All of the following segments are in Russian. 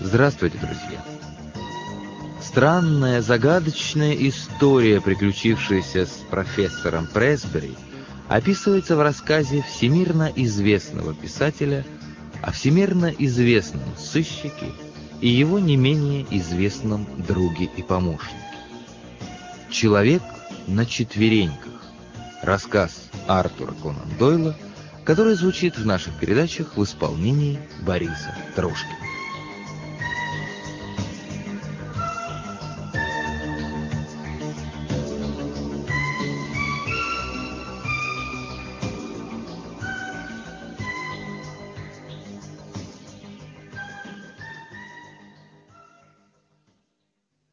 Здравствуйте, друзья! Странная, загадочная история, приключившаяся с профессором Пресбери, описывается в рассказе всемирно известного писателя о всемирно известном сыщике и его не менее известном друге и помощнике. «Человек на четвереньках» — рассказ Артура Конан Дойла, который звучит в наших передачах в исполнении Бориса Трошкина.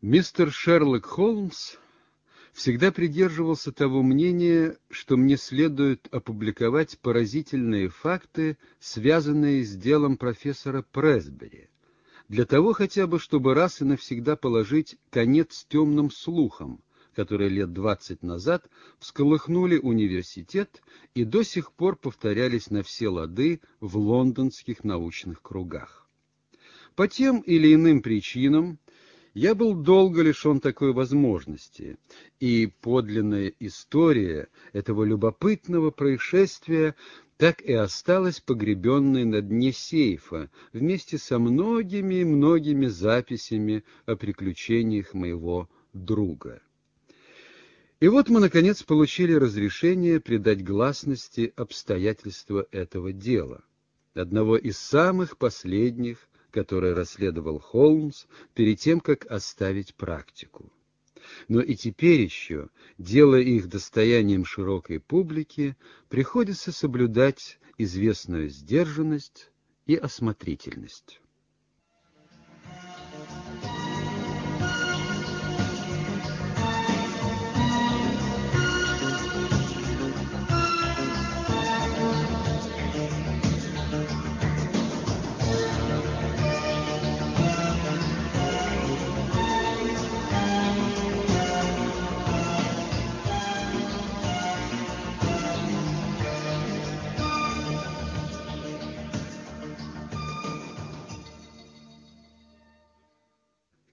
Мистер Шерлок Холмс всегда придерживался того мнения, что мне следует опубликовать поразительные факты, связанные с делом профессора Пресбери, для того хотя бы, чтобы раз и навсегда положить конец темным слухам, которые лет двадцать назад всколыхнули университет и до сих пор повторялись на все лады в лондонских научных кругах. По тем или иным причинам я был долго лишен такой возможности, и подлинная история этого любопытного происшествия так и осталась погребенной на дне сейфа вместе со многими-многими записями о приключениях моего друга. И вот мы, наконец, получили разрешение придать гласности обстоятельства этого дела, одного из самых последних которое расследовал Холмс перед тем, как оставить практику. Но и теперь еще, делая их достоянием широкой публики, приходится соблюдать известную сдержанность и осмотрительность.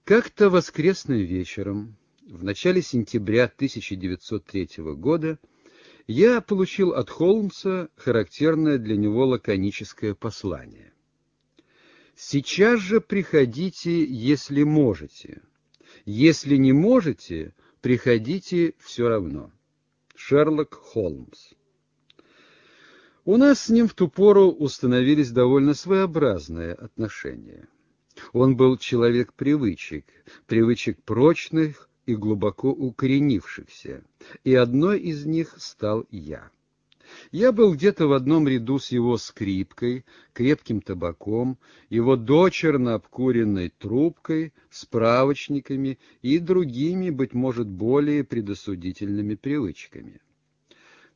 Как-то воскресным вечером, в начале сентября 1903 года, я получил от Холмса характерное для него лаконическое послание. «Сейчас же приходите, если можете. Если не можете, приходите все равно». Шерлок Холмс У нас с ним в ту пору установились довольно своеобразные отношения. Он был человек привычек, привычек прочных и глубоко укоренившихся, и одной из них стал я. Я был где-то в одном ряду с его скрипкой, крепким табаком, его дочерно обкуренной трубкой, справочниками и другими, быть может, более предосудительными привычками.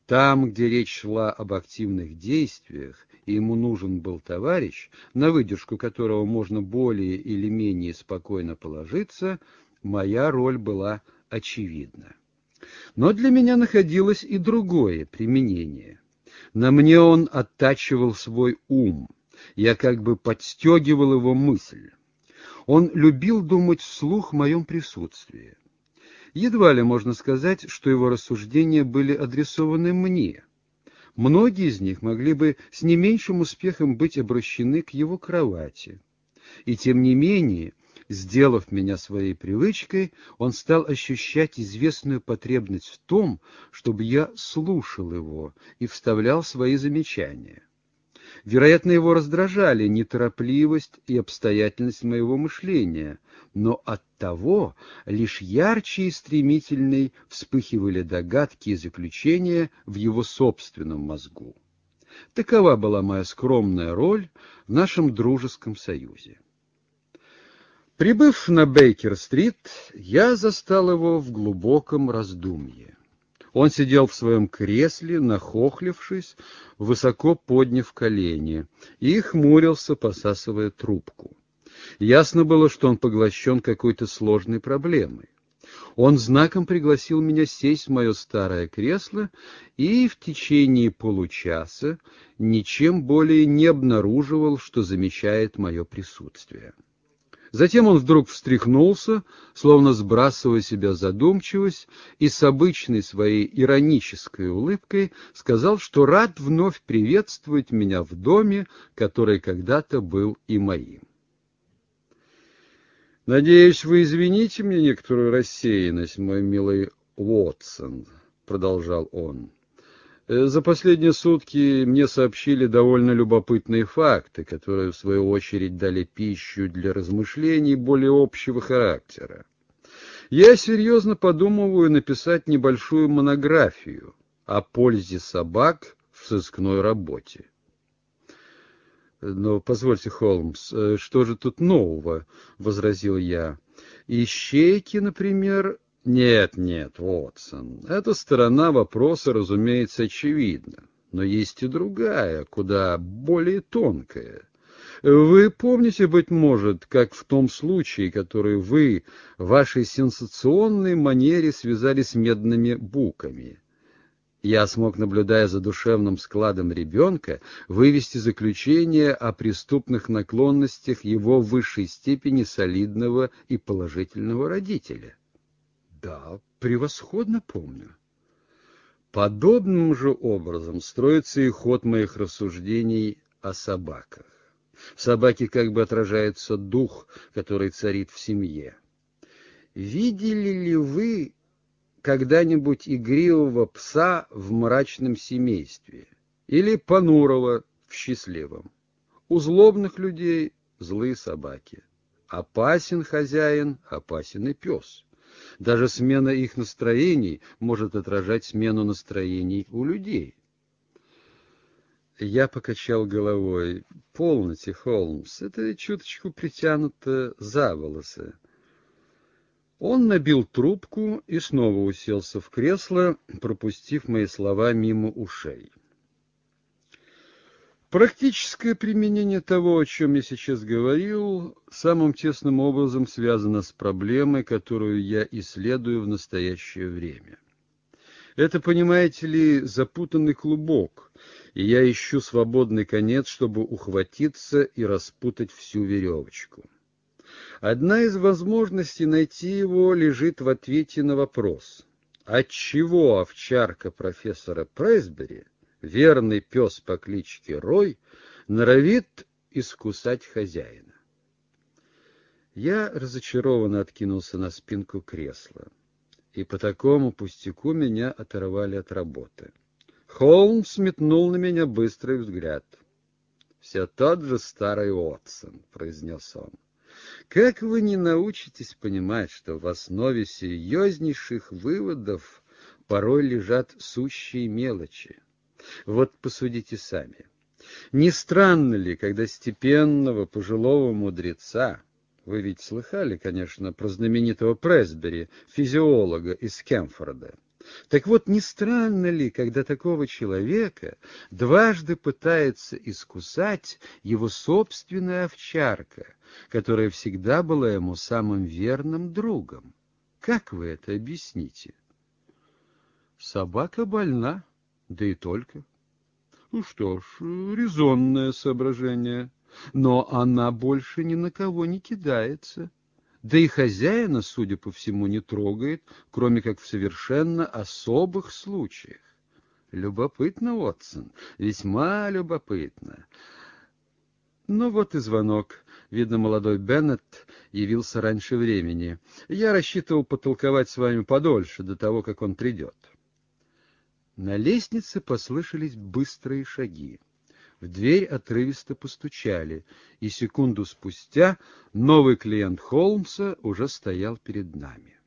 Там, где речь шла об активных действиях, и ему нужен был товарищ, на выдержку которого можно более или менее спокойно положиться, моя роль была очевидна. Но для меня находилось и другое применение. На мне он оттачивал свой ум, я как бы подстегивал его мысль. Он любил думать вслух в моем присутствии. Едва ли можно сказать, что его рассуждения были адресованы мне. Многие из них могли бы с не меньшим успехом быть обращены к его кровати. И тем не менее, сделав меня своей привычкой, он стал ощущать известную потребность в том, чтобы я слушал его и вставлял свои замечания. Вероятно, его раздражали неторопливость и обстоятельность моего мышления, но от того лишь ярче и стремительней вспыхивали догадки и заключения в его собственном мозгу. Такова была моя скромная роль в нашем дружеском союзе. Прибыв на Бейкер-стрит, я застал его в глубоком раздумье. Он сидел в своем кресле, нахохлившись, высоко подняв колени, и хмурился, посасывая трубку. Ясно было, что он поглощен какой-то сложной проблемой. Он знаком пригласил меня сесть в мое старое кресло и в течение получаса ничем более не обнаруживал, что замечает мое присутствие. Затем он вдруг встряхнулся, словно сбрасывая себя задумчивость, и с обычной своей иронической улыбкой сказал, что рад вновь приветствовать меня в доме, который когда-то был и моим. «Надеюсь, вы извините мне некоторую рассеянность, мой милый Уотсон», — продолжал он. Э, за последние сутки мне сообщили довольно любопытные факты, которые, в свою очередь, дали пищу для размышлений более общего характера. Я серьезно подумываю написать небольшую монографию о пользе собак в сыскной работе. «Но позвольте, Холмс, э, что же тут нового?» — возразил я. «Ищейки, например, нет, нет, Уотсон, эта сторона вопроса, разумеется, очевидна, но есть и другая, куда более тонкая. Вы помните, быть может, как в том случае, который вы в вашей сенсационной манере связали с медными буками. Я смог, наблюдая за душевным складом ребенка, вывести заключение о преступных наклонностях его в высшей степени солидного и положительного родителя. Да, превосходно помню. Подобным же образом строится и ход моих рассуждений о собаках. В собаке как бы отражается дух, который царит в семье. Видели ли вы когда-нибудь игривого пса в мрачном семействе или понурого в счастливом? У злобных людей злые собаки. Опасен хозяин, опасен и пес. Даже смена их настроений может отражать смену настроений у людей. Я покачал головой. Полноте, Холмс, это чуточку притянуто за волосы. Он набил трубку и снова уселся в кресло, пропустив мои слова мимо ушей. Практическое применение того, о чем я сейчас говорил, самым тесным образом связано с проблемой, которую я исследую в настоящее время. Это, понимаете ли, запутанный клубок, и я ищу свободный конец, чтобы ухватиться и распутать всю веревочку. Одна из возможностей найти его лежит в ответе на вопрос, отчего овчарка профессора Пресбери верный пес по кличке Рой норовит искусать хозяина. Я разочарованно откинулся на спинку кресла, и по такому пустяку меня оторвали от работы. Холмс метнул на меня быстрый взгляд. «Все тот же старый Уотсон», — произнес он. «Как вы не научитесь понимать, что в основе серьезнейших выводов порой лежат сущие мелочи?» Вот посудите сами. Не странно ли, когда степенного пожилого мудреца, вы ведь слыхали, конечно, про знаменитого Пресбери, физиолога из Кемфорда, так вот, не странно ли, когда такого человека дважды пытается искусать его собственная овчарка, которая всегда была ему самым верным другом? Как вы это объясните? Собака больна, да и только. Ну что ж, резонное соображение. Но она больше ни на кого не кидается. Да и хозяина, судя по всему, не трогает, кроме как в совершенно особых случаях. Любопытно, Уотсон, весьма любопытно. Ну вот и звонок. Видно, молодой Беннет явился раньше времени. Я рассчитывал потолковать с вами подольше, до того, как он придет. На лестнице послышались быстрые шаги. В дверь отрывисто постучали, и секунду спустя новый клиент Холмса уже стоял перед нами.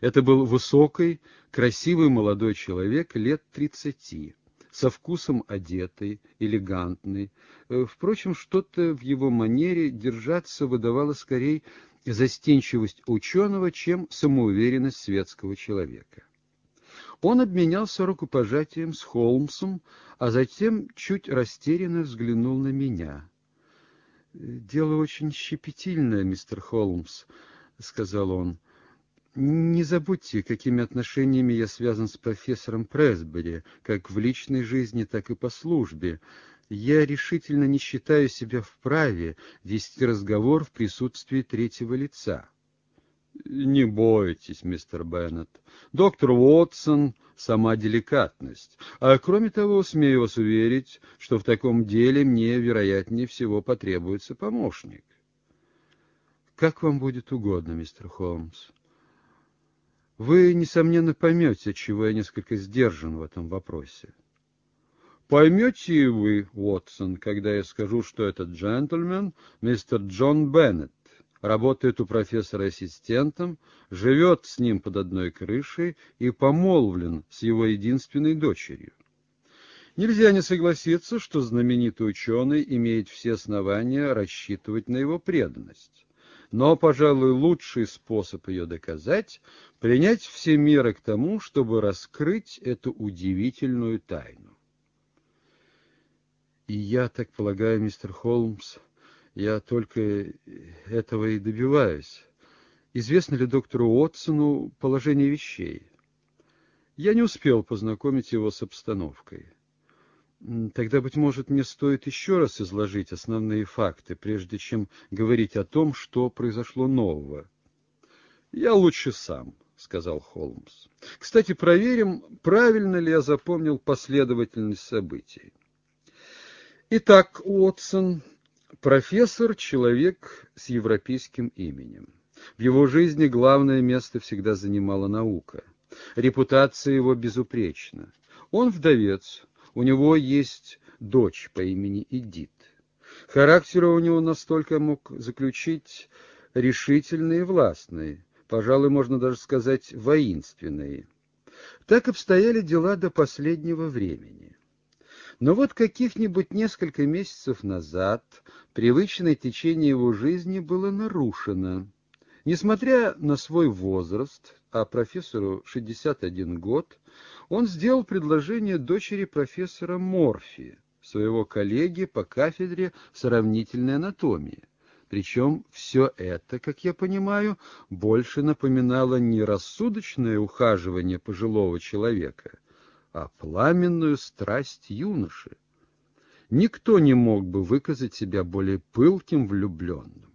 Это был высокий, красивый молодой человек лет тридцати, со вкусом одетый, элегантный. Э, впрочем, что-то в его манере держаться выдавало скорее застенчивость ученого, чем самоуверенность светского человека. Он обменялся рукопожатием с Холмсом, а затем чуть растерянно взглянул на меня. «Дело очень щепетильное, мистер Холмс», — сказал он. Не забудьте, какими отношениями я связан с профессором Пресбери, как в личной жизни, так и по службе. Я решительно не считаю себя вправе вести разговор в присутствии третьего лица. Не бойтесь, мистер Беннет. Доктор Уотсон — сама деликатность. А кроме того, смею вас уверить, что в таком деле мне, вероятнее всего, потребуется помощник. Как вам будет угодно, мистер Холмс. Вы, несомненно, поймете, чего я несколько сдержан в этом вопросе. Поймете и вы, Уотсон, когда я скажу, что этот джентльмен — мистер Джон Беннет, работает у профессора ассистентом, живет с ним под одной крышей и помолвлен с его единственной дочерью. Нельзя не согласиться, что знаменитый ученый имеет все основания рассчитывать на его преданность. Но, пожалуй, лучший способ ее доказать — принять все меры к тому, чтобы раскрыть эту удивительную тайну. И я так полагаю, мистер Холмс, я только этого и добиваюсь. Известно ли доктору Уотсону положение вещей? Я не успел познакомить его с обстановкой. Тогда, быть может, мне стоит еще раз изложить основные факты, прежде чем говорить о том, что произошло нового. Я лучше сам, — сказал Холмс. Кстати, проверим, правильно ли я запомнил последовательность событий. Итак, Уотсон, профессор — человек с европейским именем. В его жизни главное место всегда занимала наука. Репутация его безупречна. Он вдовец, у него есть дочь по имени Эдит. Характер у него настолько мог заключить решительный и властный, пожалуй, можно даже сказать воинственный. Так обстояли дела до последнего времени. Но вот каких-нибудь несколько месяцев назад привычное течение его жизни было нарушено. Несмотря на свой возраст, а профессору 61 год, он сделал предложение дочери профессора Морфи, своего коллеги по кафедре сравнительной анатомии. Причем все это, как я понимаю, больше напоминало не рассудочное ухаживание пожилого человека, а пламенную страсть юноши. Никто не мог бы выказать себя более пылким влюбленным.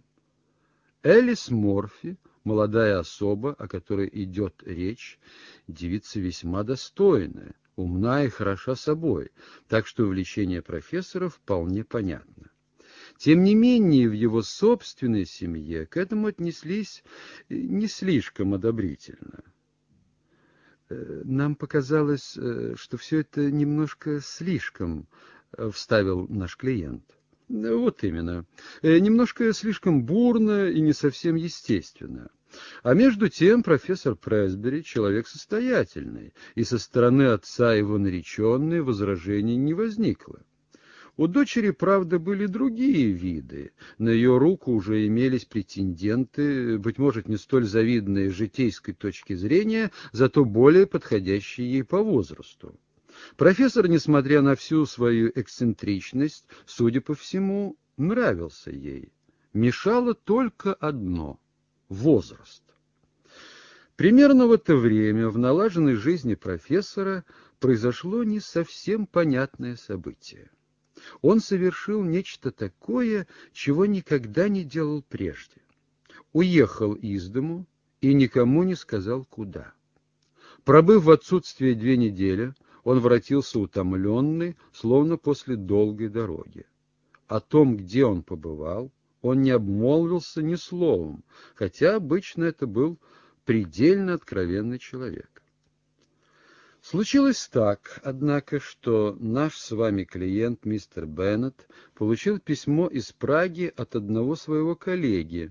Элис Морфи молодая особа, о которой идет речь, девица весьма достойная, умна и хороша собой, так что увлечение профессора вполне понятно. Тем не менее, в его собственной семье к этому отнеслись не слишком одобрительно. «Э, «Нам показалось, э, что все это немножко слишком», — вставил наш клиент. Вот именно. Э, немножко слишком бурно и не совсем естественно. А между тем профессор Пресбери человек состоятельный, и со стороны отца его нареченной возражений не возникло. У дочери, правда, были другие виды. На ее руку уже имелись претенденты, быть может, не столь завидные с житейской точки зрения, зато более подходящие ей по возрасту. Профессор, несмотря на всю свою эксцентричность, судя по всему, нравился ей. Мешало только одно — возраст. Примерно в это время в налаженной жизни профессора произошло не совсем понятное событие. Он совершил нечто такое, чего никогда не делал прежде. Уехал из дому и никому не сказал, куда. Пробыв в отсутствие две недели, он воротился утомленный, словно после долгой дороги. О том, где он побывал, он не обмолвился ни словом, хотя обычно это был предельно откровенный человек. Случилось так, однако, что наш с вами клиент, мистер Беннет, получил письмо из Праги от одного своего коллеги,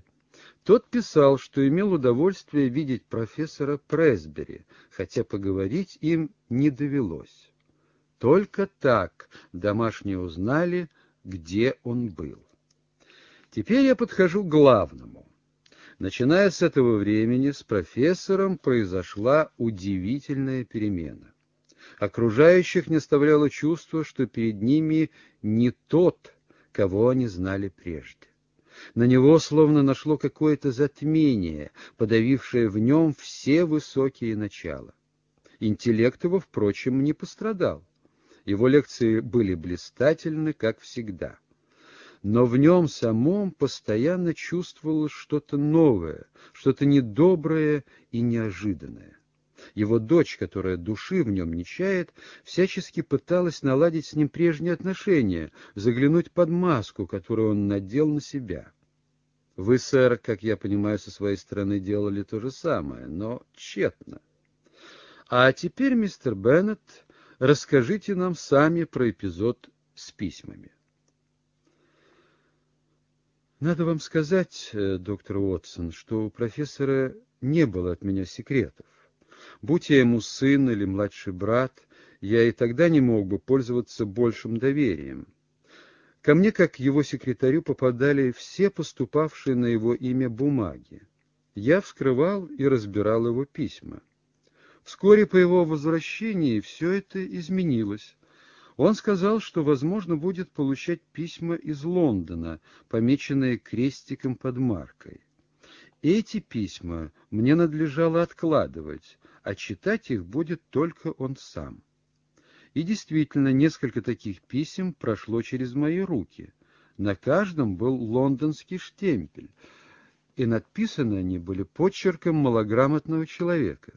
тот писал, что имел удовольствие видеть профессора Пресбери, хотя поговорить им не довелось. Только так домашние узнали, где он был. Теперь я подхожу к главному. Начиная с этого времени с профессором произошла удивительная перемена. Окружающих не оставляло чувство, что перед ними не тот, кого они знали прежде. На него словно нашло какое-то затмение, подавившее в нем все высокие начала. Интеллект его, впрочем, не пострадал. Его лекции были блистательны, как всегда. Но в нем самом постоянно чувствовалось что-то новое, что-то недоброе и неожиданное. Его дочь, которая души в нем не чает, всячески пыталась наладить с ним прежние отношения, заглянуть под маску, которую он надел на себя. Вы, сэр, как я понимаю, со своей стороны делали то же самое, но тщетно. А теперь, мистер Беннет, расскажите нам сами про эпизод с письмами. Надо вам сказать, э, доктор Уотсон, что у профессора не было от меня секретов. Будь я ему сын или младший брат, я и тогда не мог бы пользоваться большим доверием. Ко мне, как его секретарю, попадали все поступавшие на его имя бумаги. Я вскрывал и разбирал его письма. Вскоре по его возвращении все это изменилось. Он сказал, что, возможно, будет получать письма из Лондона, помеченные крестиком под маркой. Эти письма мне надлежало откладывать, а читать их будет только он сам. И действительно, несколько таких писем прошло через мои руки. На каждом был лондонский штемпель, и написаны они были почерком малограмотного человека.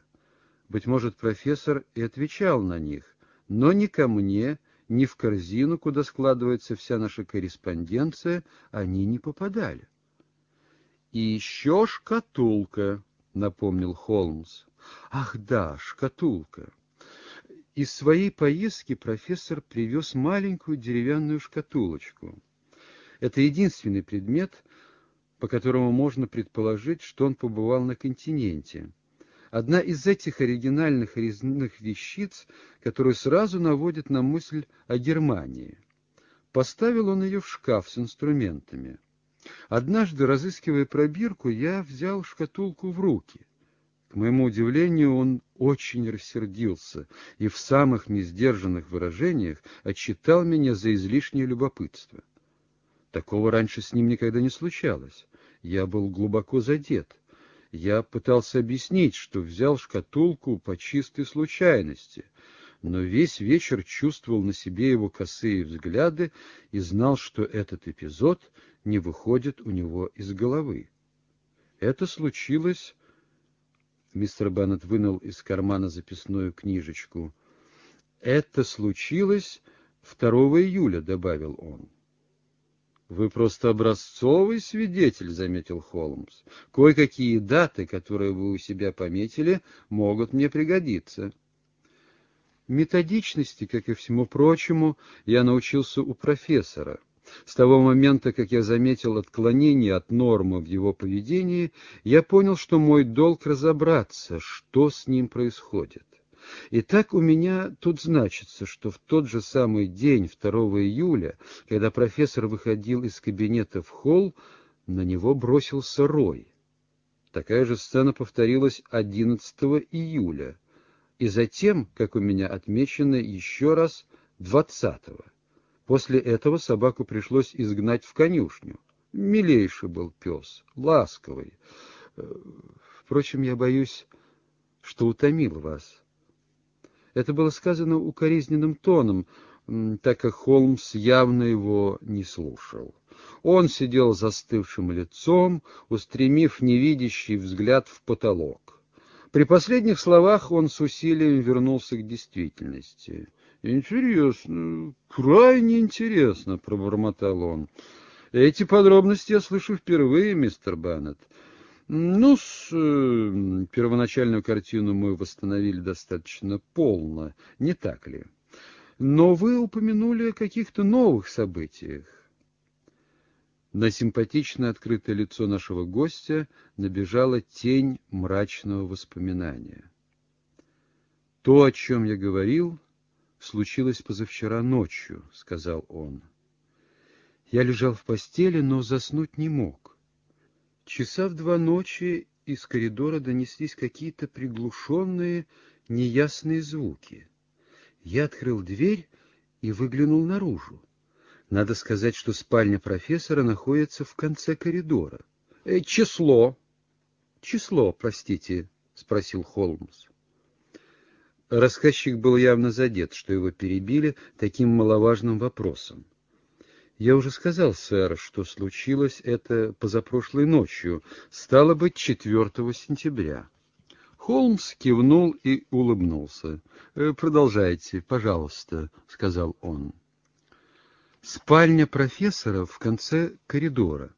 Быть может, профессор и отвечал на них, но ни ко мне, ни в корзину, куда складывается вся наша корреспонденция, они не попадали. И еще шкатулка, напомнил Холмс. Ах да, шкатулка. Из своей поездки профессор привез маленькую деревянную шкатулочку. Это единственный предмет, по которому можно предположить, что он побывал на континенте. Одна из этих оригинальных резных вещиц, которая сразу наводит на мысль о Германии. Поставил он ее в шкаф с инструментами. Однажды, разыскивая пробирку, я взял шкатулку в руки. К моему удивлению, он очень рассердился и в самых несдержанных выражениях отчитал меня за излишнее любопытство. Такого раньше с ним никогда не случалось. Я был глубоко задет. Я пытался объяснить, что взял шкатулку по чистой случайности, но весь вечер чувствовал на себе его косые взгляды и знал, что этот эпизод не выходит у него из головы. Это случилось... Мистер Беннет вынул из кармана записную книжечку. «Это случилось 2 июля», — добавил он. «Вы просто образцовый свидетель», — заметил Холмс. «Кое-какие даты, которые вы у себя пометили, могут мне пригодиться». Методичности, как и всему прочему, я научился у профессора. С того момента, как я заметил отклонение от нормы в его поведении, я понял, что мой долг разобраться, что с ним происходит. И так у меня тут значится, что в тот же самый день, 2 июля, когда профессор выходил из кабинета в холл, на него бросился рой. Такая же сцена повторилась 11 июля, и затем, как у меня отмечено, еще раз 20 -го. После этого собаку пришлось изгнать в конюшню. Милейший был пес, ласковый. Э, впрочем, я боюсь, что утомил вас. Это было сказано укоризненным тоном, так как Холмс явно его не слушал. Он сидел застывшим лицом, устремив невидящий взгляд в потолок. При последних словах он с усилием вернулся к действительности. «Интересно, крайне интересно», — пробормотал он. «Эти подробности я слышу впервые, мистер Баннет. Ну, с э, первоначальную картину мы восстановили достаточно полно, не так ли? Но вы упомянули о каких-то новых событиях. На симпатичное открытое лицо нашего гостя набежала тень мрачного воспоминания. То, о чем я говорил, случилось позавчера ночью, — сказал он. Я лежал в постели, но заснуть не мог. Часа в два ночи из коридора донеслись какие-то приглушенные, неясные звуки. Я открыл дверь и выглянул наружу. Надо сказать, что спальня профессора находится в конце коридора. Э, число. Число, простите, спросил Холмс. Рассказчик был явно задет, что его перебили таким маловажным вопросом. Я уже сказал, сэр, что случилось это позапрошлой ночью, стало быть, 4 сентября. Холмс кивнул и улыбнулся. «Э, «Продолжайте, пожалуйста», — сказал он. Спальня профессора в конце коридора,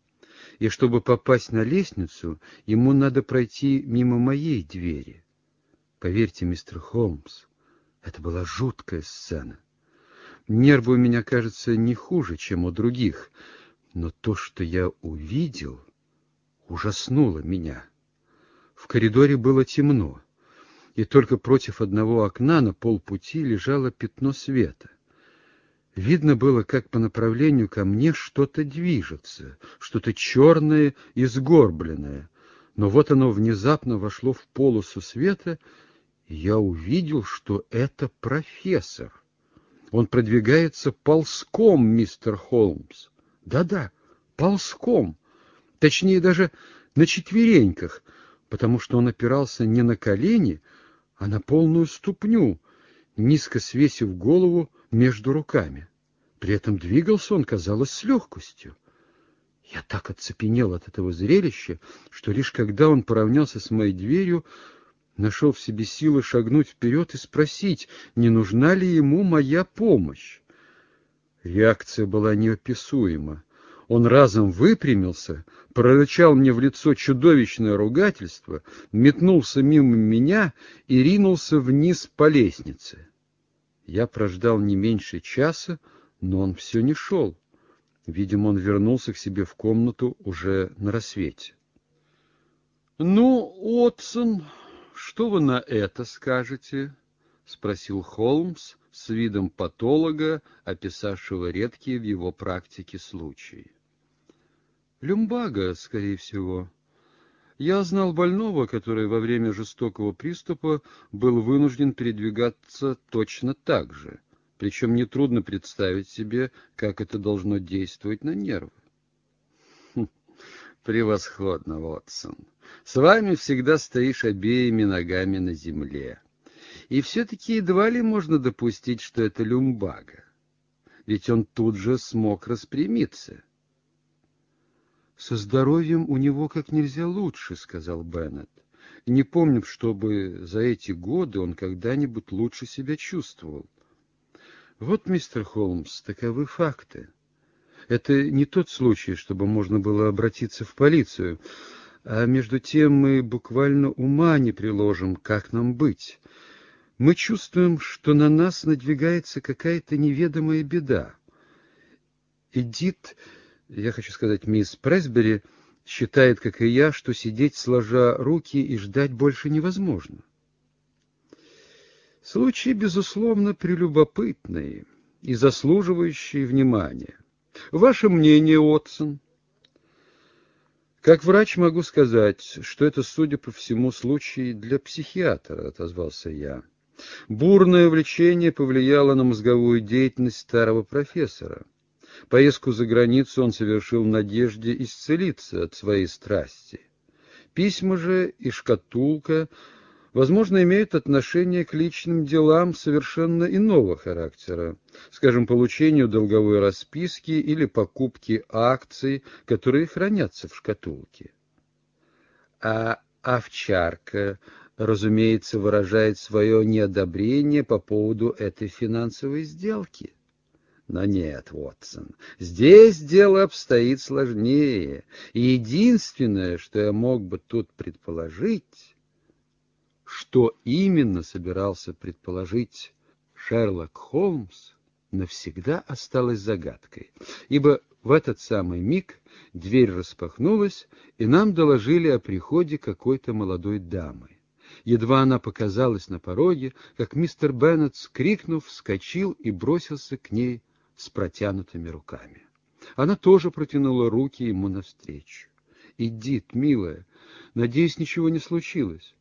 и чтобы попасть на лестницу, ему надо пройти мимо моей двери. Поверьте, мистер Холмс, это была жуткая сцена. Нервы у меня, кажется, не хуже, чем у других, но то, что я увидел, ужаснуло меня. В коридоре было темно, и только против одного окна на полпути лежало пятно света. Видно было, как по направлению ко мне что-то движется, что-то черное и сгорбленное. Но вот оно внезапно вошло в полосу света, и я увидел, что это профессор. Он продвигается ползком, мистер Холмс. Да-да, ползком. Точнее, даже на четвереньках, потому что он опирался не на колени, а на полную ступню, низко свесив голову между руками. При этом двигался он, казалось, с легкостью. Я так оцепенел от этого зрелища, что лишь когда он поравнялся с моей дверью, нашел в себе силы шагнуть вперед и спросить, не нужна ли ему моя помощь. Реакция была неописуема. Он разом выпрямился, прорычал мне в лицо чудовищное ругательство, метнулся мимо меня и ринулся вниз по лестнице. Я прождал не меньше часа, но он все не шел. Видимо, он вернулся к себе в комнату уже на рассвете. — Ну, Отсон, что вы на это скажете? — спросил Холмс с видом патолога, описавшего редкие в его практике случаи. — Люмбага, скорее всего. Я знал больного, который во время жестокого приступа был вынужден передвигаться точно так же — причем нетрудно представить себе, как это должно действовать на нервы. Хм, превосходно, Вотсон. С вами всегда стоишь обеими ногами на земле. И все-таки едва ли можно допустить, что это люмбага. Ведь он тут же смог распрямиться. «Со здоровьем у него как нельзя лучше», — сказал Беннет. «Не помню, чтобы за эти годы он когда-нибудь лучше себя чувствовал. Вот, мистер Холмс, таковы факты. Это не тот случай, чтобы можно было обратиться в полицию, а между тем мы буквально ума не приложим, как нам быть. Мы чувствуем, что на нас надвигается какая-то неведомая беда. Эдит, я хочу сказать, мисс Пресбери, считает, как и я, что сидеть сложа руки и ждать больше невозможно. Случай, безусловно, прелюбопытный и заслуживающий внимания. Ваше мнение, Отсон? Как врач могу сказать, что это, судя по всему, случай для психиатра, отозвался я. Бурное увлечение повлияло на мозговую деятельность старого профессора. Поездку за границу он совершил в надежде исцелиться от своей страсти. Письма же и шкатулка возможно, имеют отношение к личным делам совершенно иного характера, скажем, получению долговой расписки или покупке акций, которые хранятся в шкатулке. А овчарка, разумеется, выражает свое неодобрение по поводу этой финансовой сделки. Но нет, Вотсон, здесь дело обстоит сложнее, и единственное, что я мог бы тут предположить что именно собирался предположить Шерлок Холмс, навсегда осталось загадкой, ибо в этот самый миг дверь распахнулась, и нам доложили о приходе какой-то молодой дамы. Едва она показалась на пороге, как мистер Беннет, скрикнув, вскочил и бросился к ней с протянутыми руками. Она тоже протянула руки ему навстречу. «Идит, милая, надеюсь, ничего не случилось?»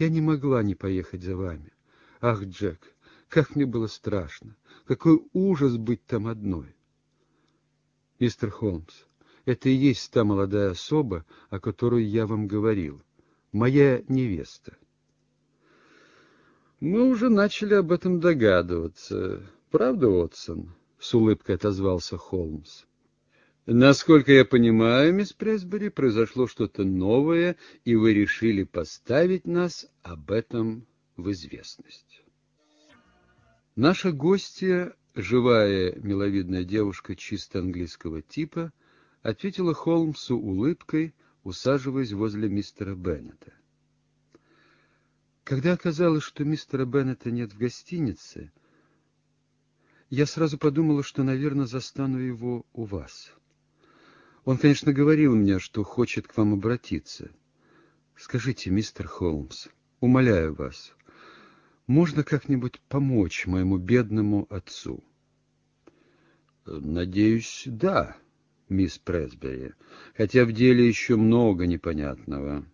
Я не могла не поехать за вами. Ах, Джек, как мне было страшно! Какой ужас быть там одной! Мистер Холмс, это и есть та молодая особа, о которой я вам говорил. Моя невеста. Мы уже начали об этом догадываться. Правда, Отсон? С улыбкой отозвался Холмс. Насколько я понимаю, мисс Пресбери, произошло что-то новое, и вы решили поставить нас об этом в известность. Наша гостья, живая, миловидная девушка чисто английского типа, ответила Холмсу улыбкой, усаживаясь возле мистера Беннета. Когда оказалось, что мистера Беннета нет в гостинице, я сразу подумала, что, наверное, застану его у вас. Он, конечно, говорил мне, что хочет к вам обратиться. Скажите, мистер Холмс, умоляю вас, можно как-нибудь помочь моему бедному отцу? Надеюсь, да, мисс Пресбери, хотя в деле еще много непонятного.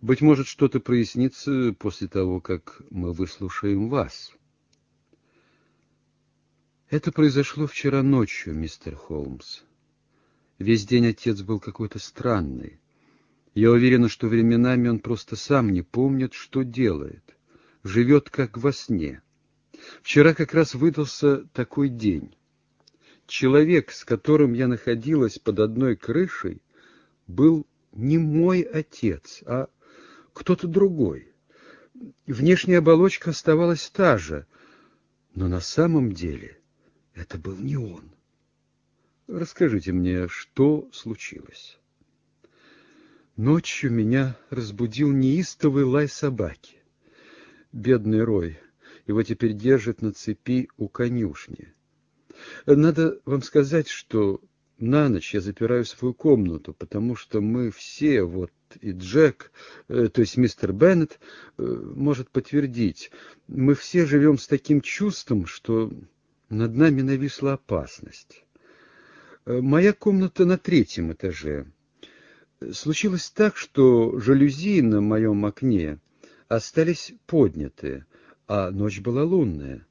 Быть может, что-то прояснится после того, как мы выслушаем вас. Это произошло вчера ночью, мистер Холмс. Весь день отец был какой-то странный. Я уверена, что временами он просто сам не помнит, что делает. Живет как во сне. Вчера как раз выдался такой день. Человек, с которым я находилась под одной крышей, был не мой отец, а кто-то другой. Внешняя оболочка оставалась та же, но на самом деле это был не он. Расскажите мне, что случилось? Ночью меня разбудил неистовый лай собаки. Бедный Рой, его теперь держат на цепи у конюшни. Надо вам сказать, что на ночь я запираю свою комнату, потому что мы все, вот и Джек, э, то есть мистер Беннет, э, может подтвердить, мы все живем с таким чувством, что над нами нависла опасность. Э, моя комната на третьем этаже. Случилось так, что жалюзи на моем окне остались подняты, а ночь была лунная.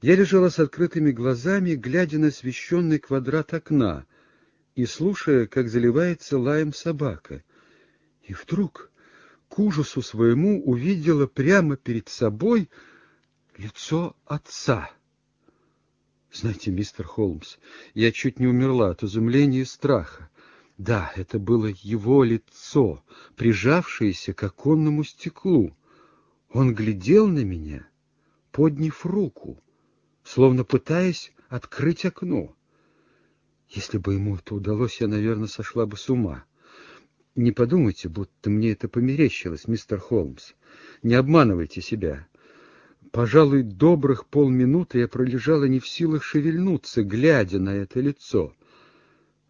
Я лежала с открытыми глазами, глядя на освещенный квадрат окна и слушая, как заливается лаем собака. И вдруг, к ужасу своему, увидела прямо перед собой лицо отца. Знаете, мистер Холмс, я чуть не умерла от изумления и страха. Да, это было его лицо, прижавшееся к оконному стеклу. Он глядел на меня, подняв руку словно пытаясь открыть окно. Если бы ему это удалось, я, наверное, сошла бы с ума. Не подумайте, будто мне это померещилось, мистер Холмс. Не обманывайте себя. Пожалуй, добрых полминуты я пролежала не в силах шевельнуться, глядя на это лицо.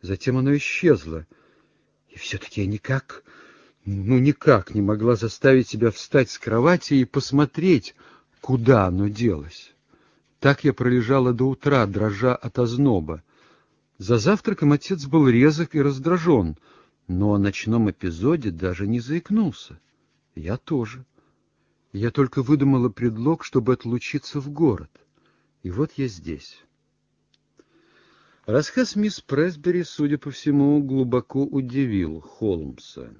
Затем оно исчезло. И все-таки я никак, ну никак не могла заставить себя встать с кровати и посмотреть, куда оно делось. Так я пролежала до утра, дрожа от озноба. За завтраком отец был резок и раздражен, но о ночном эпизоде даже не заикнулся. Я тоже. Я только выдумала предлог, чтобы отлучиться в город. И вот я здесь. Рассказ мисс Пресбери, судя по всему, глубоко удивил Холмса.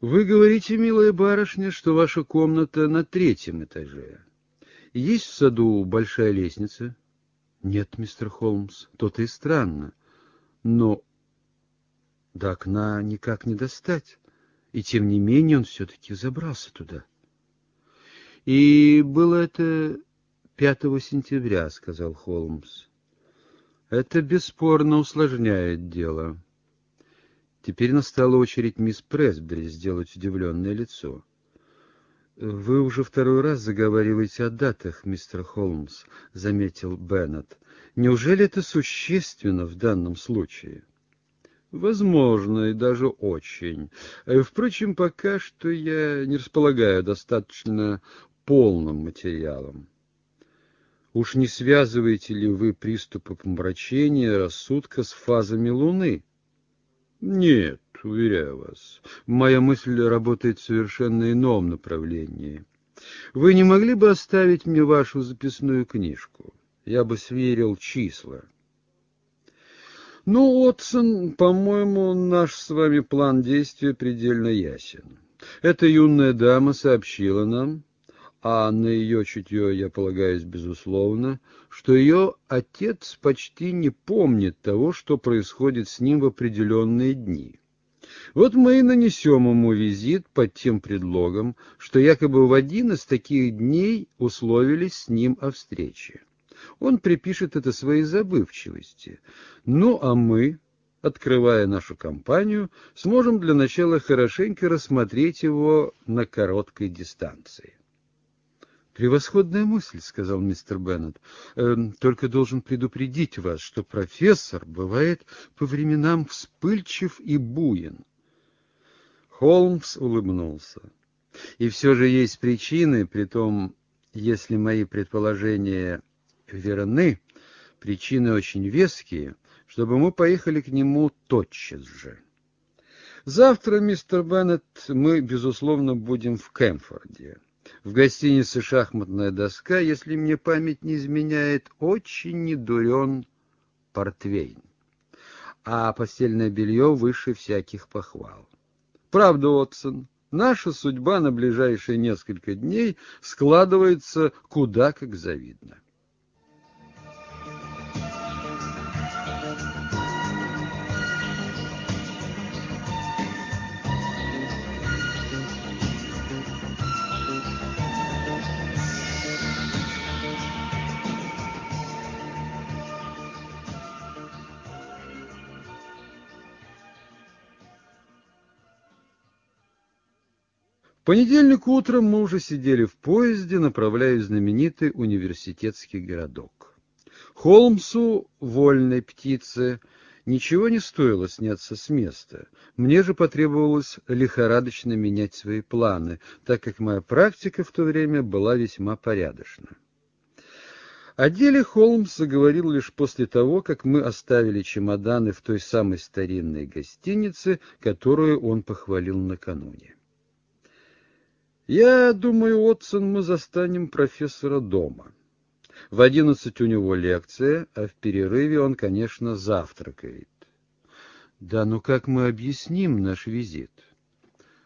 «Вы говорите, милая барышня, что ваша комната на третьем этаже. Есть в саду большая лестница? Нет, мистер Холмс, то-то и странно. Но до окна никак не достать. И тем не менее он все-таки забрался туда. И было это 5 сентября, сказал Холмс. Это бесспорно усложняет дело. Теперь настала очередь мисс Пресбери сделать удивленное лицо. «Вы уже второй раз заговариваете о датах, мистер Холмс», — заметил Беннет. «Неужели это существенно в данном случае?» «Возможно, и даже очень. Впрочем, пока что я не располагаю достаточно полным материалом. Уж не связываете ли вы приступы помрачения рассудка с фазами Луны?» «Нет, уверяю вас. Моя мысль работает в совершенно ином направлении. Вы не могли бы оставить мне вашу записную книжку? Я бы сверил числа. Ну, Отсон, по-моему, наш с вами план действия предельно ясен. Эта юная дама сообщила нам, а на ее чутье я полагаюсь безусловно, что ее отец почти не помнит того, что происходит с ним в определенные дни. Вот мы и нанесем ему визит под тем предлогом, что якобы в один из таких дней условились с ним о встрече. Он припишет это своей забывчивости. Ну, а мы, открывая нашу компанию, сможем для начала хорошенько рассмотреть его на короткой дистанции. «Превосходная мысль», — сказал мистер Беннет. «Э, «Только должен предупредить вас, что профессор бывает по временам вспыльчив и буен». Холмс улыбнулся. «И все же есть причины, притом, если мои предположения верны, причины очень веские, чтобы мы поехали к нему тотчас же. Завтра, мистер Беннет, мы, безусловно, будем в Кемфорде. В гостинице «Шахматная доска», если мне память не изменяет, очень недурен портвейн. А постельное белье выше всяких похвал. Правда, Отсон, наша судьба на ближайшие несколько дней складывается куда как завидно. Понедельник утром мы уже сидели в поезде, направляясь в знаменитый университетский городок. Холмсу, вольной птице, ничего не стоило сняться с места. Мне же потребовалось лихорадочно менять свои планы, так как моя практика в то время была весьма порядочна. О деле Холмс заговорил лишь после того, как мы оставили чемоданы в той самой старинной гостинице, которую он похвалил накануне. Я думаю, Отсон, мы застанем профессора дома. В одиннадцать у него лекция, а в перерыве он, конечно, завтракает. Да, ну как мы объясним наш визит?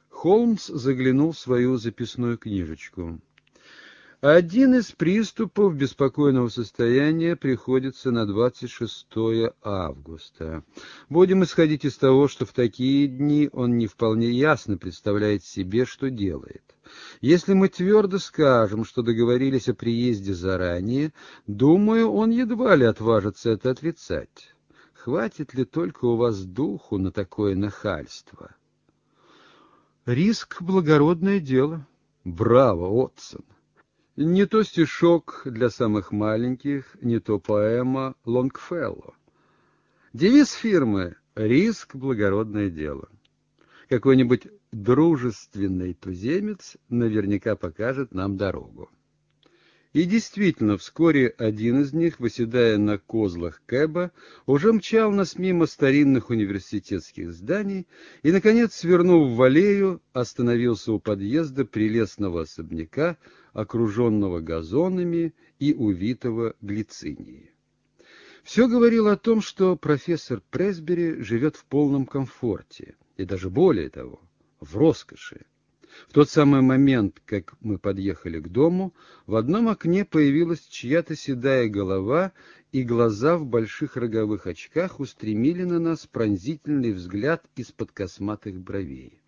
Холмс заглянул в свою записную книжечку. Один из приступов беспокойного состояния приходится на 26 августа. Будем исходить из того, что в такие дни он не вполне ясно представляет себе, что делает. Если мы твердо скажем, что договорились о приезде заранее, думаю, он едва ли отважится это отрицать. Хватит ли только у вас духу на такое нахальство? Риск — благородное дело. Браво, Отсон! Не то стишок для самых маленьких, не то поэма Лонгфелло. Девиз фирмы «Риск – благородное дело». Какой-нибудь дружественный туземец наверняка покажет нам дорогу. И действительно, вскоре один из них, выседая на козлах Кэба, уже мчал нас мимо старинных университетских зданий и, наконец, свернув в аллею, остановился у подъезда прелестного особняка, окруженного газонами и увитого глицинией. Все говорило о том, что профессор Пресбери живет в полном комфорте, и даже более того, в роскоши. В тот самый момент, как мы подъехали к дому, в одном окне появилась чья-то седая голова, и глаза в больших роговых очках устремили на нас пронзительный взгляд из-под косматых бровей.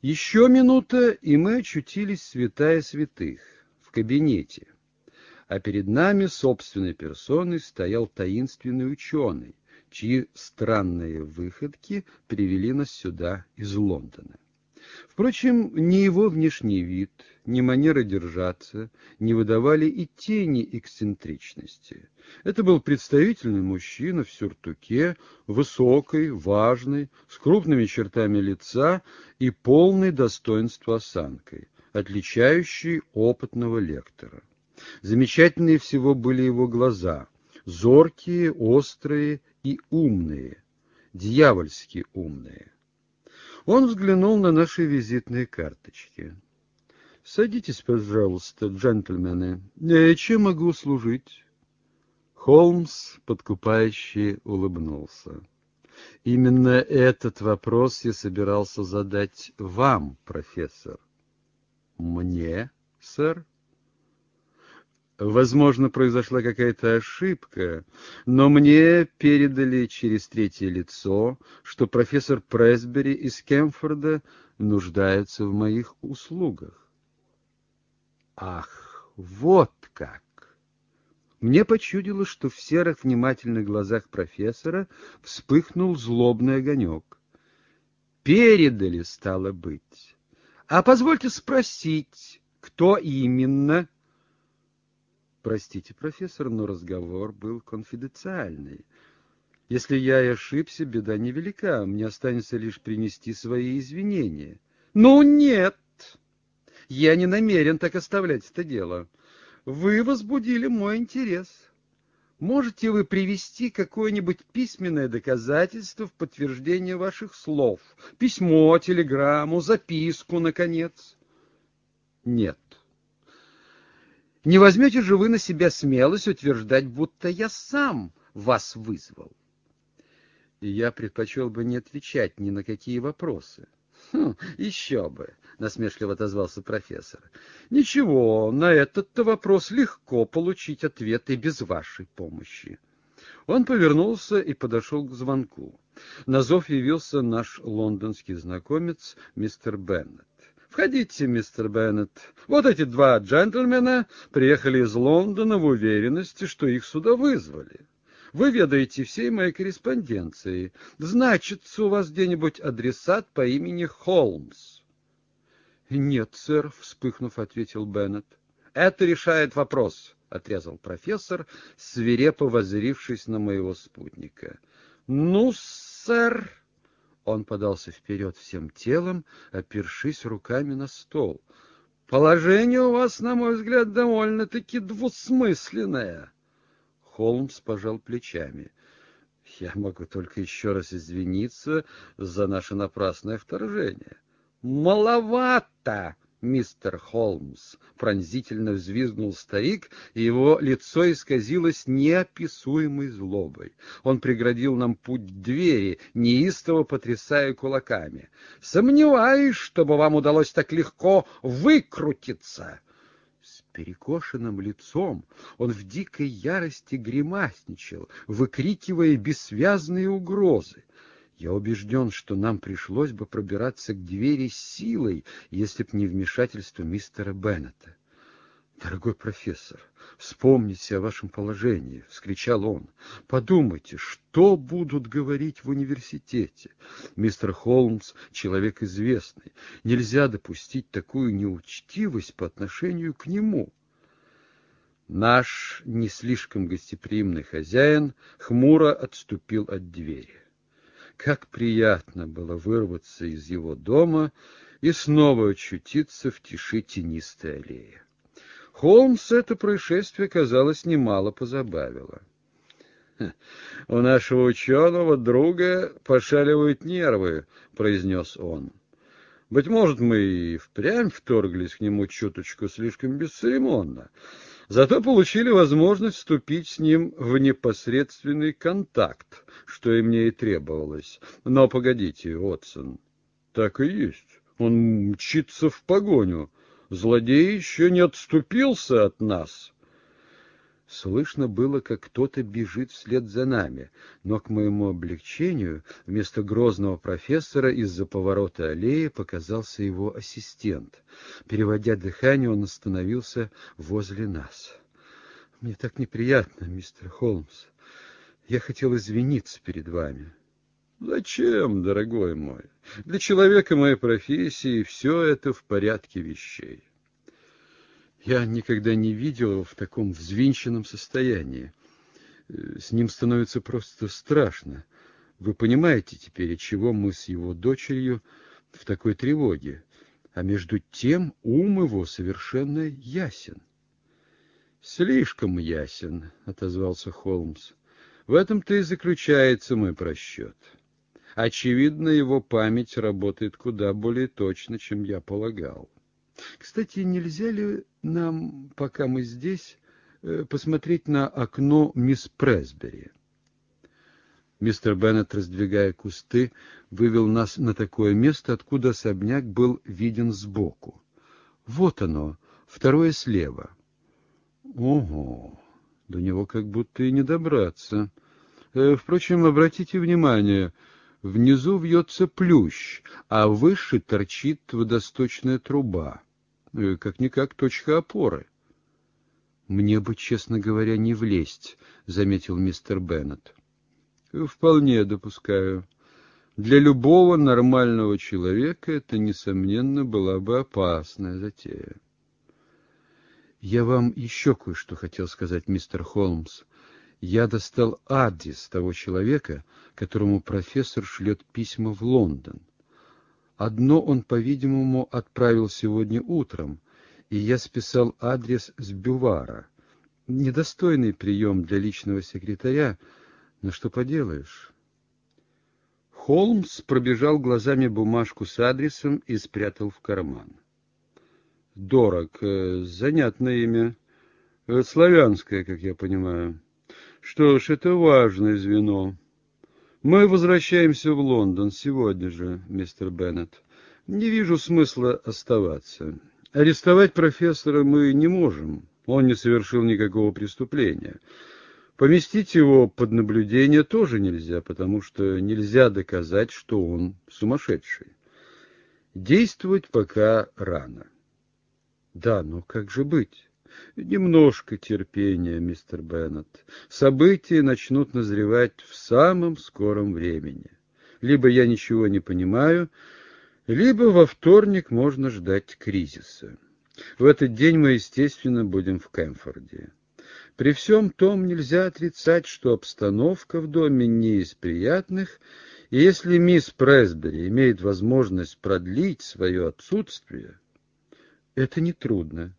Еще минута, и мы очутились святая святых, в кабинете. А перед нами собственной персоной стоял таинственный ученый, чьи странные выходки привели нас сюда из Лондона. Впрочем, ни его внешний вид, ни манера держаться не выдавали и тени эксцентричности. Это был представительный мужчина в сюртуке, высокий, важный, с крупными чертами лица и полной достоинства осанкой, отличающий опытного лектора. Замечательные всего были его глаза, зоркие, острые и умные, дьявольски умные. Он взглянул на наши визитные карточки. «Садитесь, пожалуйста, джентльмены. Чем могу служить?» Холмс, подкупающе улыбнулся. Именно этот вопрос я собирался задать вам, профессор. Мне, сэр? Возможно, произошла какая-то ошибка, но мне передали через третье лицо, что профессор Пресбери из Кемфорда нуждается в моих услугах. Ах, вот как! Мне почудилось, что в серых внимательных глазах профессора вспыхнул злобный огонек. Передали, стало быть. А позвольте спросить, кто именно? Простите, профессор, но разговор был конфиденциальный. Если я и ошибся, беда невелика, мне останется лишь принести свои извинения. Ну, нет, я не намерен так оставлять это дело. Вы возбудили мой интерес. Можете вы привести какое-нибудь письменное доказательство в подтверждение ваших слов? Письмо, телеграмму, записку, наконец? Нет. Не возьмете же вы на себя смелость утверждать, будто я сам вас вызвал? И я предпочел бы не отвечать ни на какие вопросы. Хм, еще бы, насмешливо отозвался профессор. Ничего, на этот-то вопрос легко получить ответ и без вашей помощи. Он повернулся и подошел к звонку. На зов явился наш лондонский знакомец мистер Беннет. Входите, мистер Беннет. Вот эти два джентльмена приехали из Лондона в уверенности, что их сюда вызвали. Вы ведаете всей моей корреспонденцией. Значит, у вас где-нибудь адресат по имени Холмс? Нет, сэр, вспыхнув, ответил Беннет. Это решает вопрос, отрезал профессор, свирепо воззрившись на моего спутника. Ну, сэр, он подался вперед всем телом, опершись руками на стол. Положение у вас, на мой взгляд, довольно-таки двусмысленное. Холмс пожал плечами. Я могу только еще раз извиниться за наше напрасное вторжение. Маловато, мистер Холмс, пронзительно взвизгнул старик, и его лицо исказилось неописуемой злобой. Он преградил нам путь к двери, неистово потрясая кулаками. Сомневаюсь, чтобы вам удалось так легко выкрутиться. С перекошенным лицом он в дикой ярости гримасничал, выкрикивая бессвязные угрозы. Я убежден, что нам пришлось бы пробираться к двери силой, если б не вмешательство мистера Беннета. «Дорогой профессор, вспомните о вашем положении!» — вскричал он. «Подумайте, что будут говорить в университете? Мистер Холмс — человек известный. Нельзя допустить такую неучтивость по отношению к нему». Наш не слишком гостеприимный хозяин хмуро отступил от двери. Как приятно было вырваться из его дома и снова очутиться в тиши тенистой аллеи. Холмс это происшествие, казалось, немало позабавило. — У нашего ученого друга пошаливают нервы, — произнес он. — Быть может, мы и впрямь вторглись к нему чуточку слишком бесцеремонно, зато получили возможность вступить с ним в непосредственный контакт, что и мне и требовалось. Но погодите, Отсон, так и есть. Он мчится в погоню. Злодей еще не отступился от нас. Слышно было, как кто-то бежит вслед за нами, но к моему облегчению вместо грозного профессора из-за поворота аллеи показался его ассистент. Переводя дыхание, он остановился возле нас. — Мне так неприятно, мистер Холмс. Я хотел извиниться перед вами. — Зачем, дорогой мой? Для человека моей профессии все это в порядке вещей. Я никогда не видел его в таком взвинченном состоянии. Э, с ним становится просто страшно. Вы понимаете теперь, от чего мы с его дочерью в такой тревоге. А между тем ум его совершенно ясен. — Слишком ясен, — отозвался Холмс. — В этом-то и заключается мой просчет. Очевидно, его память работает куда более точно, чем я полагал. Кстати, нельзя ли нам, пока мы здесь, э, посмотреть на окно мисс Пресбери. Мистер Беннет, раздвигая кусты, вывел нас на такое место, откуда особняк был виден сбоку. Вот оно, второе слева. Ого, до него как будто и не добраться. Э, впрочем, обратите внимание, внизу вьется плющ, а выше торчит водосточная труба. Э, как-никак точка опоры. «Мне бы, честно говоря, не влезть», — заметил мистер Беннет. «Вполне допускаю. Для любого нормального человека это, несомненно, была бы опасная затея». «Я вам еще кое-что хотел сказать, мистер Холмс я достал адрес того человека, которому профессор шлет письма в Лондон. Одно он, по-видимому, отправил сегодня утром, и я списал адрес с бювара. Недостойный прием для личного секретаря, но что поделаешь? Холмс пробежал глазами бумажку с адресом и спрятал в карман. Дорог, э, занятное имя, э, славянское, как я понимаю. Что ж, это важное звено. Мы возвращаемся в Лондон сегодня же, мистер Беннет. Не вижу смысла оставаться. Арестовать профессора мы не можем. Он не совершил никакого преступления. Поместить его под наблюдение тоже нельзя, потому что нельзя доказать, что он сумасшедший. Действовать пока рано. Да, но как же быть? Немножко терпения, мистер Беннет. События начнут назревать в самом скором времени. Либо я ничего не понимаю, либо во вторник можно ждать кризиса. В этот день мы, естественно, будем в Кэмфорде. При всем том нельзя отрицать, что обстановка в доме не из приятных, и если мисс Пресбери имеет возможность продлить свое отсутствие, это нетрудно.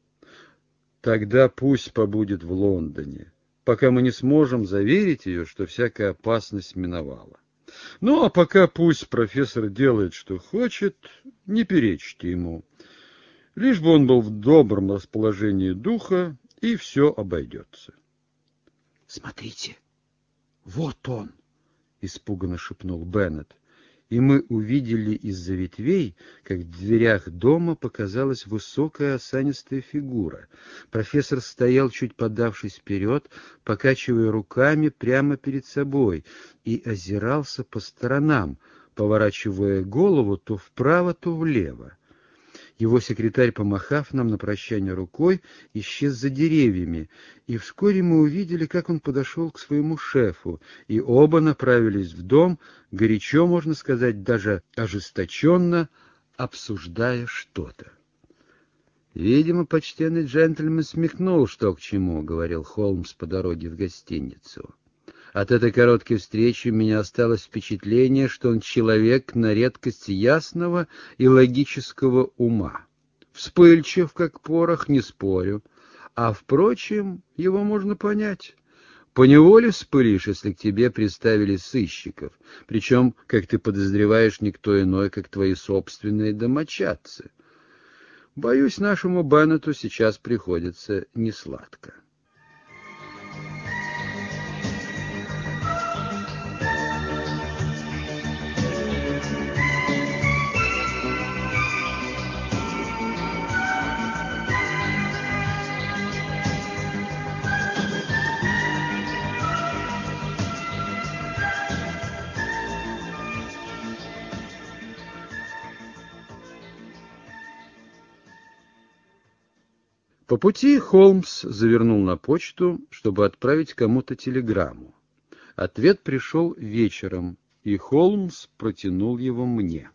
Тогда пусть побудет в Лондоне, пока мы не сможем заверить ее, что всякая опасность миновала. Ну, а пока пусть профессор делает, что хочет, не перечьте ему. Лишь бы он был в добром расположении духа, и все обойдется. — Смотрите, вот он! — испуганно шепнул Беннет и мы увидели из-за ветвей, как в дверях дома показалась высокая осанистая фигура. Профессор стоял, чуть подавшись вперед, покачивая руками прямо перед собой, и озирался по сторонам, поворачивая голову то вправо, то влево. Его секретарь, помахав нам на прощание рукой, исчез за деревьями, и вскоре мы увидели, как он подошел к своему шефу, и оба направились в дом, горячо, можно сказать, даже ожесточенно, обсуждая что-то. «Видимо, почтенный джентльмен смехнул, что к чему», — говорил Холмс по дороге в гостиницу. От этой короткой встречи у меня осталось впечатление, что он человек на редкость ясного и логического ума. Вспыльчив, как порох, не спорю. А, впрочем, его можно понять. Поневоле вспылишь, если к тебе приставили сыщиков, причем, как ты подозреваешь, никто иной, как твои собственные домочадцы. Боюсь, нашему Баннету сейчас приходится несладко. По пути Холмс завернул на почту, чтобы отправить кому-то телеграмму. Ответ пришел вечером, и Холмс протянул его мне.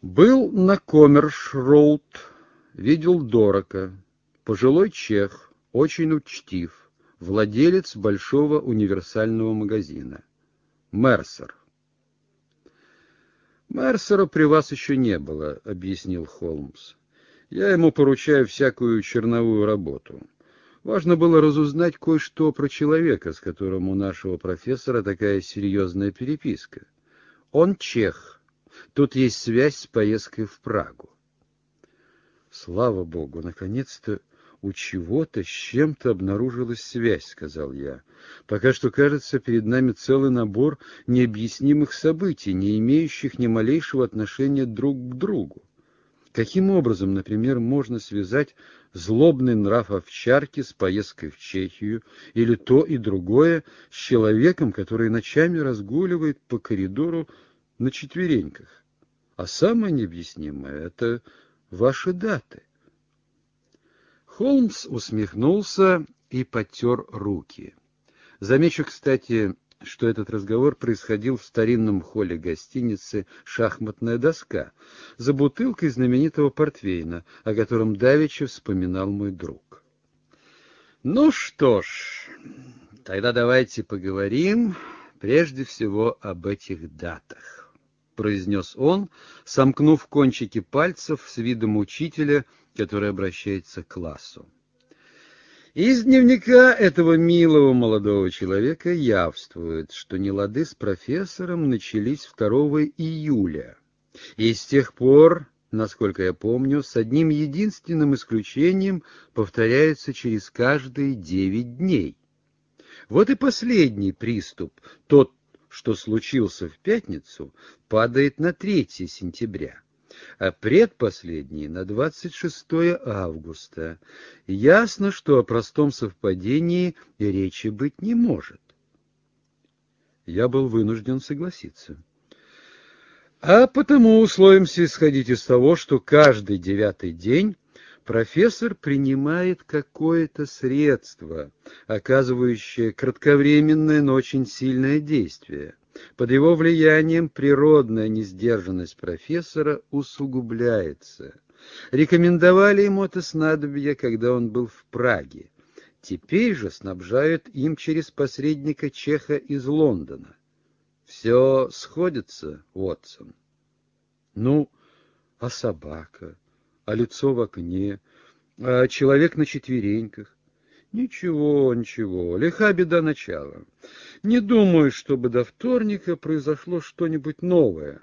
Был на Коммерш-Роуд, видел Дорока, пожилой чех, очень учтив, владелец большого универсального магазина. Мерсер. «Мерсера при вас еще не было», — объяснил Холмс. Я ему поручаю всякую черновую работу. Важно было разузнать кое-что про человека, с которым у нашего профессора такая серьезная переписка. Он чех. Тут есть связь с поездкой в Прагу. Слава богу, наконец-то у чего-то с чем-то обнаружилась связь, сказал я. Пока что, кажется, перед нами целый набор необъяснимых событий, не имеющих ни малейшего отношения друг к другу. Каким образом, например, можно связать злобный нрав овчарки с поездкой в Чехию или то и другое с человеком, который ночами разгуливает по коридору на четвереньках? А самое необъяснимое — это ваши даты. Холмс усмехнулся и потер руки. Замечу, кстати, что этот разговор происходил в старинном холле гостиницы «Шахматная доска» за бутылкой знаменитого портвейна, о котором давеча вспоминал мой друг. Ну что ж, тогда давайте поговорим прежде всего об этих датах, произнес он, сомкнув кончики пальцев с видом учителя, который обращается к классу. Из дневника этого милого молодого человека явствует, что нелады с профессором начались 2 июля. И с тех пор, насколько я помню, с одним единственным исключением повторяются через каждые девять дней. Вот и последний приступ, тот, что случился в пятницу, падает на 3 сентября а предпоследний на 26 августа. Ясно, что о простом совпадении речи быть не может. Я был вынужден согласиться. А потому условимся исходить из того, что каждый девятый день профессор принимает какое-то средство, оказывающее кратковременное, но очень сильное действие. Под его влиянием природная несдержанность профессора усугубляется. Рекомендовали ему это снадобье, когда он был в Праге. Теперь же снабжают им через посредника Чеха из Лондона. Все сходится, Уотсон. Ну, а собака, а лицо в окне, а человек на четвереньках. Ничего, ничего, лиха беда начала. Не думаю, чтобы до вторника произошло что-нибудь новое.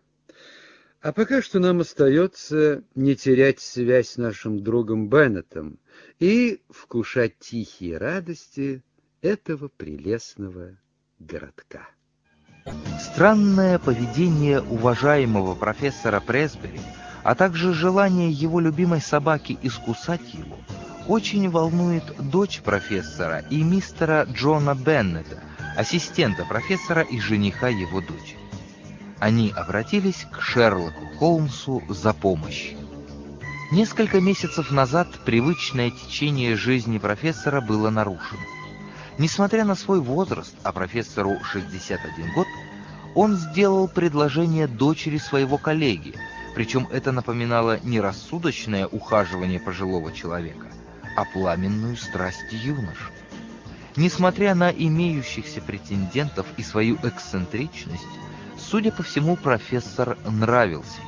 А пока что нам остается не терять связь с нашим другом Беннетом и вкушать тихие радости этого прелестного городка. Странное поведение уважаемого профессора Пресбери, а также желание его любимой собаки искусать его – очень волнует дочь профессора и мистера Джона Беннета, ассистента профессора и жениха его дочери. Они обратились к Шерлоку Холмсу за помощью. Несколько месяцев назад привычное течение жизни профессора было нарушено. Несмотря на свой возраст, а профессору 61 год, он сделал предложение дочери своего коллеги, причем это напоминало не рассудочное ухаживание пожилого человека, а пламенную страсть юнош. Несмотря на имеющихся претендентов и свою эксцентричность, судя по всему, профессор нравился.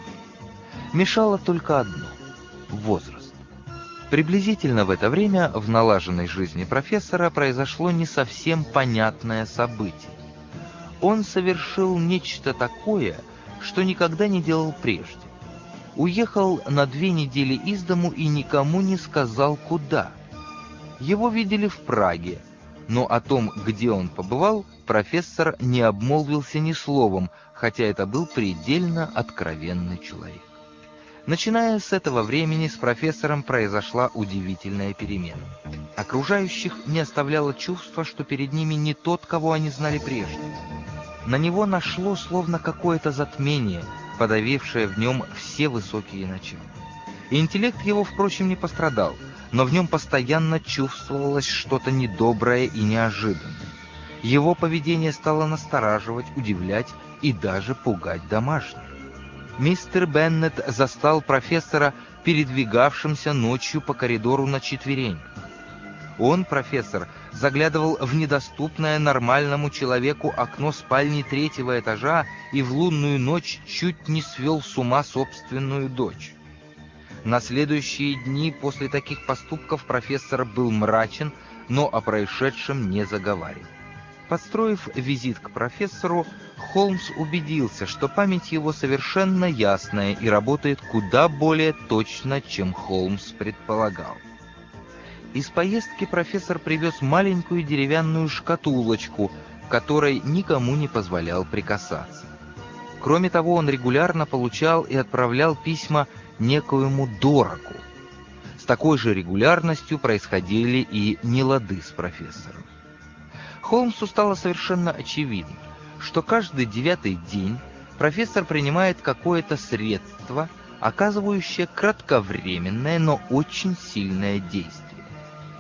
Мешало только одно — возраст. Приблизительно в это время в налаженной жизни профессора произошло не совсем понятное событие. Он совершил нечто такое, что никогда не делал прежде уехал на две недели из дому и никому не сказал куда. Его видели в Праге, но о том, где он побывал, профессор не обмолвился ни словом, хотя это был предельно откровенный человек. Начиная с этого времени с профессором произошла удивительная перемена. Окружающих не оставляло чувство, что перед ними не тот, кого они знали прежде. На него нашло словно какое-то затмение, подавившее в нем все высокие начала. Интеллект его, впрочем, не пострадал, но в нем постоянно чувствовалось что-то недоброе и неожиданное. Его поведение стало настораживать, удивлять и даже пугать домашних. Мистер Беннет застал профессора передвигавшимся ночью по коридору на четвереньках. Он, профессор, заглядывал в недоступное нормальному человеку окно спальни третьего этажа и в лунную ночь чуть не свел с ума собственную дочь. На следующие дни после таких поступков профессор был мрачен, но о происшедшем не заговаривал. Подстроив визит к профессору, Холмс убедился, что память его совершенно ясная и работает куда более точно, чем Холмс предполагал. Из поездки профессор привез маленькую деревянную шкатулочку, которой никому не позволял прикасаться. Кроме того, он регулярно получал и отправлял письма некоему Дораку. С такой же регулярностью происходили и нелады с профессором. Холмсу стало совершенно очевидно, что каждый девятый день профессор принимает какое-то средство, оказывающее кратковременное, но очень сильное действие.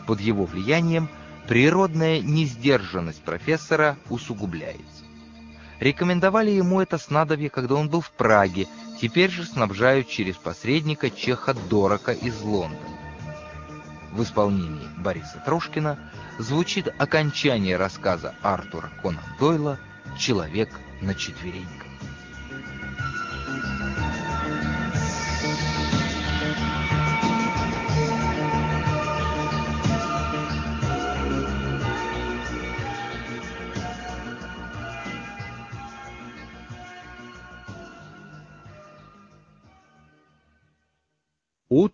Под его влиянием природная несдержанность профессора усугубляется. Рекомендовали ему это снадобье, когда он был в Праге, теперь же снабжают через посредника Чеха Дорока из Лондона. В исполнении Бориса Трошкина звучит окончание рассказа Артура Конан Дойла «Человек на четвереньках».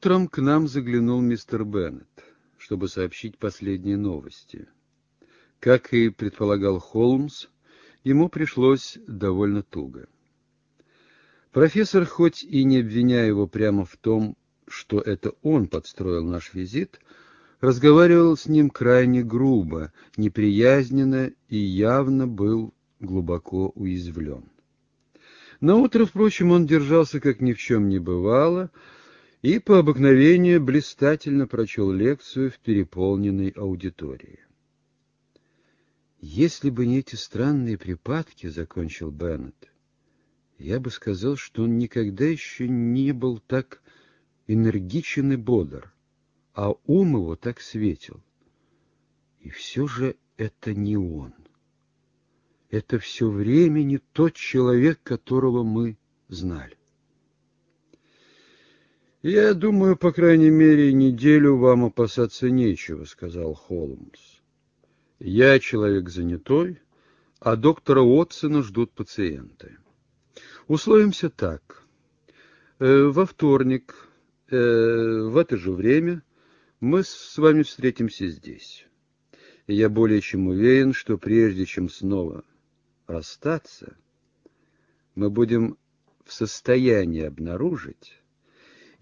Утром к нам заглянул мистер Беннет, чтобы сообщить последние новости. Как и предполагал Холмс, ему пришлось довольно туго. Профессор, хоть и не обвиняя его прямо в том, что это он подстроил наш визит, разговаривал с ним крайне грубо, неприязненно и явно был глубоко уязвлен. На утро, впрочем, он держался, как ни в чем не бывало, и по обыкновению блистательно прочел лекцию в переполненной аудитории. «Если бы не эти странные припадки, — закончил Беннет, — я бы сказал, что он никогда еще не был так энергичен и бодр, а ум его так светил. И все же это не он. Это все время не тот человек, которого мы знали. «Я думаю, по крайней мере, неделю вам опасаться нечего», — сказал Холмс. «Я человек занятой, а доктора Уотсона ждут пациенты. Условимся так. Э, во вторник, э, в это же время, мы с вами встретимся здесь. Я более чем уверен, что прежде чем снова расстаться, мы будем в состоянии обнаружить,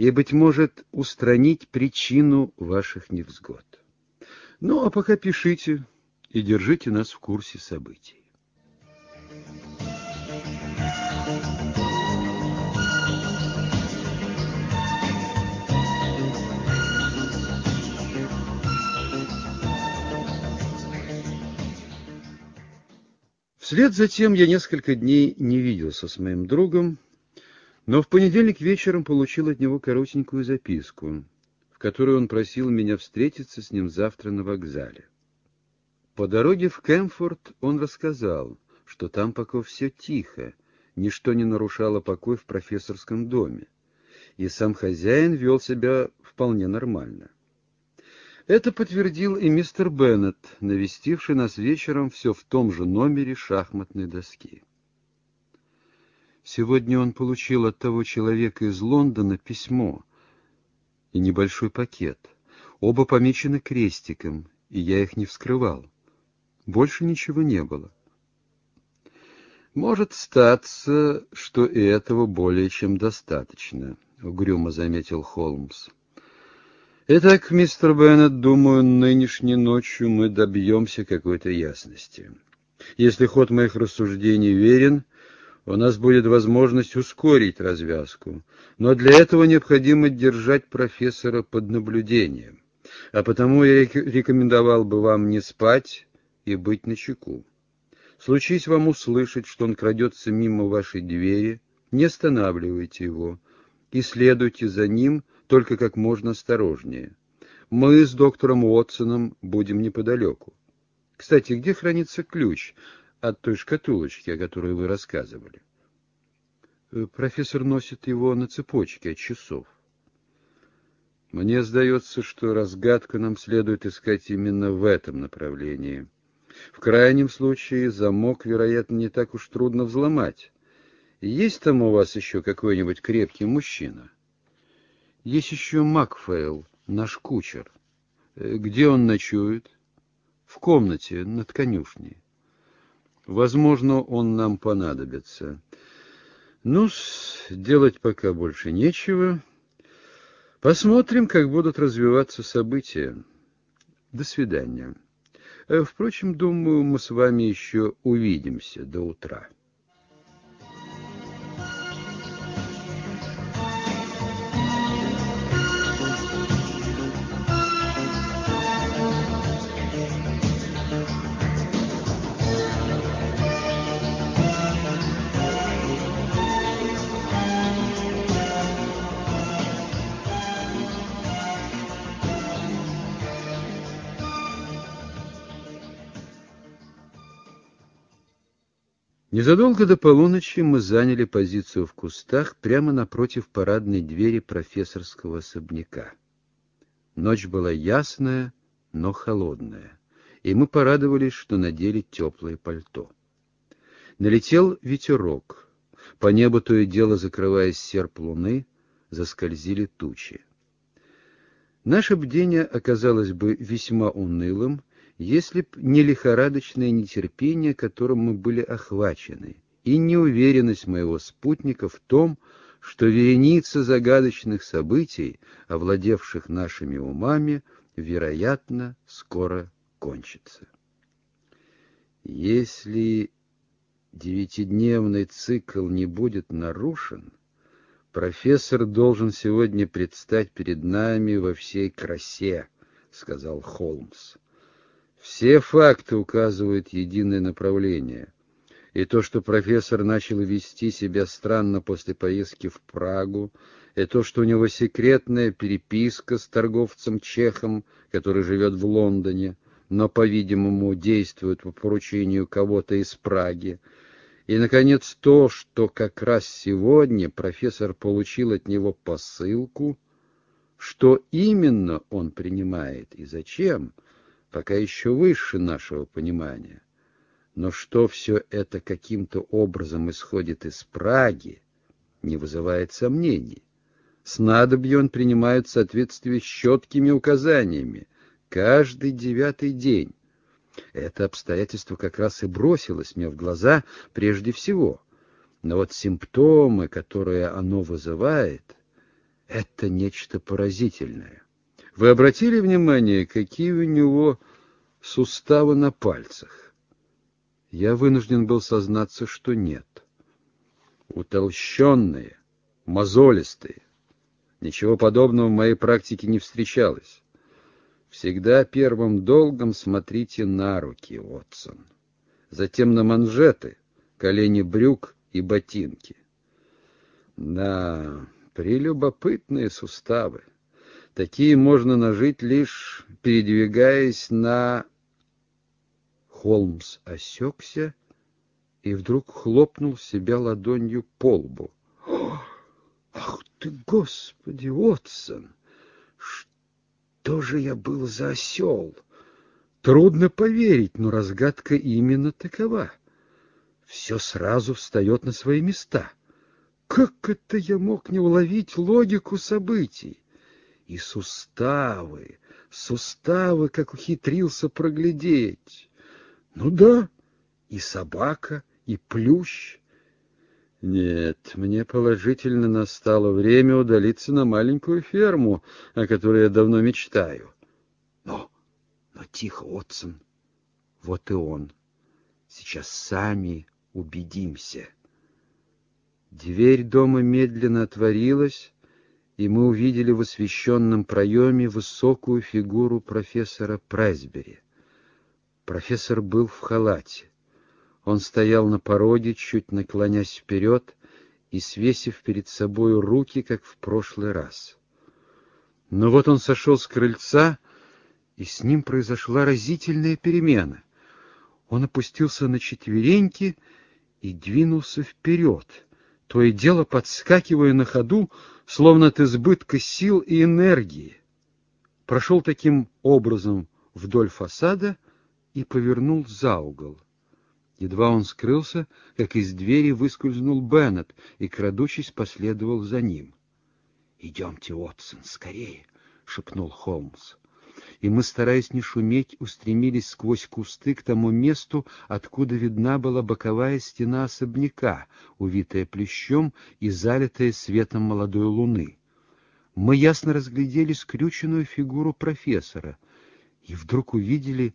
и, быть может, устранить причину ваших невзгод. Ну, а пока пишите и держите нас в курсе событий. Вслед за тем я несколько дней не виделся с моим другом, но в понедельник вечером получил от него коротенькую записку, в которой он просил меня встретиться с ним завтра на вокзале. По дороге в Кемфорд он рассказал, что там пока все тихо, ничто не нарушало покой в профессорском доме, и сам хозяин вел себя вполне нормально. Это подтвердил и мистер Беннет, навестивший нас вечером все в том же номере шахматной доски. Сегодня он получил от того человека из Лондона письмо и небольшой пакет. Оба помечены крестиком, и я их не вскрывал. Больше ничего не было. Может статься, что и этого более чем достаточно, — угрюмо заметил Холмс. Итак, мистер Беннет, думаю, нынешней ночью мы добьемся какой-то ясности. Если ход моих рассуждений верен, у нас будет возможность ускорить развязку, но для этого необходимо держать профессора под наблюдением, а потому я рекомендовал бы вам не спать и быть начеку. Случись вам услышать, что он крадется мимо вашей двери, не останавливайте его и следуйте за ним только как можно осторожнее. Мы с доктором Уотсоном будем неподалеку. Кстати, где хранится ключ от той шкатулочки, о которой вы рассказывали. Э, профессор носит его на цепочке от часов. Мне сдается, что разгадку нам следует искать именно в этом направлении. В крайнем случае замок, вероятно, не так уж трудно взломать. Есть там у вас еще какой-нибудь крепкий мужчина? Есть еще Макфейл, наш кучер. Э, где он ночует? В комнате над конюшней. Возможно, он нам понадобится. Ну, делать пока больше нечего. Посмотрим, как будут развиваться события. До свидания. Э, впрочем, думаю, мы с вами еще увидимся до утра. Незадолго до полуночи мы заняли позицию в кустах прямо напротив парадной двери профессорского особняка. Ночь была ясная, но холодная, и мы порадовались, что надели теплое пальто. Налетел ветерок. По небу то и дело, закрываясь серп луны, заскользили тучи. Наше бдение оказалось бы весьма унылым, если б не лихорадочное нетерпение, которым мы были охвачены, и неуверенность моего спутника в том, что вереница загадочных событий, овладевших нашими умами, вероятно, скоро кончится. Если девятидневный цикл не будет нарушен, профессор должен сегодня предстать перед нами во всей красе, — сказал Холмс. Все факты указывают единое направление. И то, что профессор начал вести себя странно после поездки в Прагу, и то, что у него секретная переписка с торговцем Чехом, который живет в Лондоне, но, по-видимому, действует по поручению кого-то из Праги, и, наконец, то, что как раз сегодня профессор получил от него посылку, что именно он принимает и зачем — пока еще выше нашего понимания. Но что все это каким-то образом исходит из Праги, не вызывает сомнений. Снадобье он принимает в соответствии с четкими указаниями каждый девятый день. Это обстоятельство как раз и бросилось мне в глаза прежде всего. Но вот симптомы, которые оно вызывает, это нечто поразительное. Вы обратили внимание, какие у него суставы на пальцах? Я вынужден был сознаться, что нет. Утолщенные, мозолистые. Ничего подобного в моей практике не встречалось. Всегда первым долгом смотрите на руки, Отсон. Затем на манжеты, колени брюк и ботинки. Да, прелюбопытные суставы. Такие можно нажить лишь передвигаясь на... Холмс осекся и вдруг хлопнул себя ладонью по лбу. «Ах ты, Господи, Отсон! Что же я был за осел?» Трудно поверить, но разгадка именно такова. Все сразу встает на свои места. Как это я мог не уловить логику событий? И суставы, суставы, как ухитрился проглядеть. Ну да, и собака, и плющ. Нет, мне положительно настало время удалиться на маленькую ферму, о которой я давно мечтаю. Но, но тихо, Отсон, вот и он. Сейчас сами убедимся. Дверь дома медленно отворилась, и мы увидели в освещенном проеме высокую фигуру профессора Прайсбери. Профессор был в халате. Он стоял на пороге, чуть наклонясь вперед и свесив перед собой руки, как в прошлый раз. Но вот он сошел с крыльца, и с ним произошла разительная перемена. Он опустился на четвереньки и двинулся вперед — то и дело подскакивая на ходу, словно от избытка сил и энергии. Прошел таким образом вдоль фасада и повернул за угол. Едва он скрылся, как из двери выскользнул Беннет и, крадучись, последовал за ним. — Идемте, Отсон, скорее! — шепнул Холмс. И мы, стараясь не шуметь, устремились сквозь кусты к тому месту, откуда видна была боковая стена особняка, увитая плющом и залитая светом молодой луны. Мы ясно разглядели скрюченную фигуру профессора и вдруг увидели,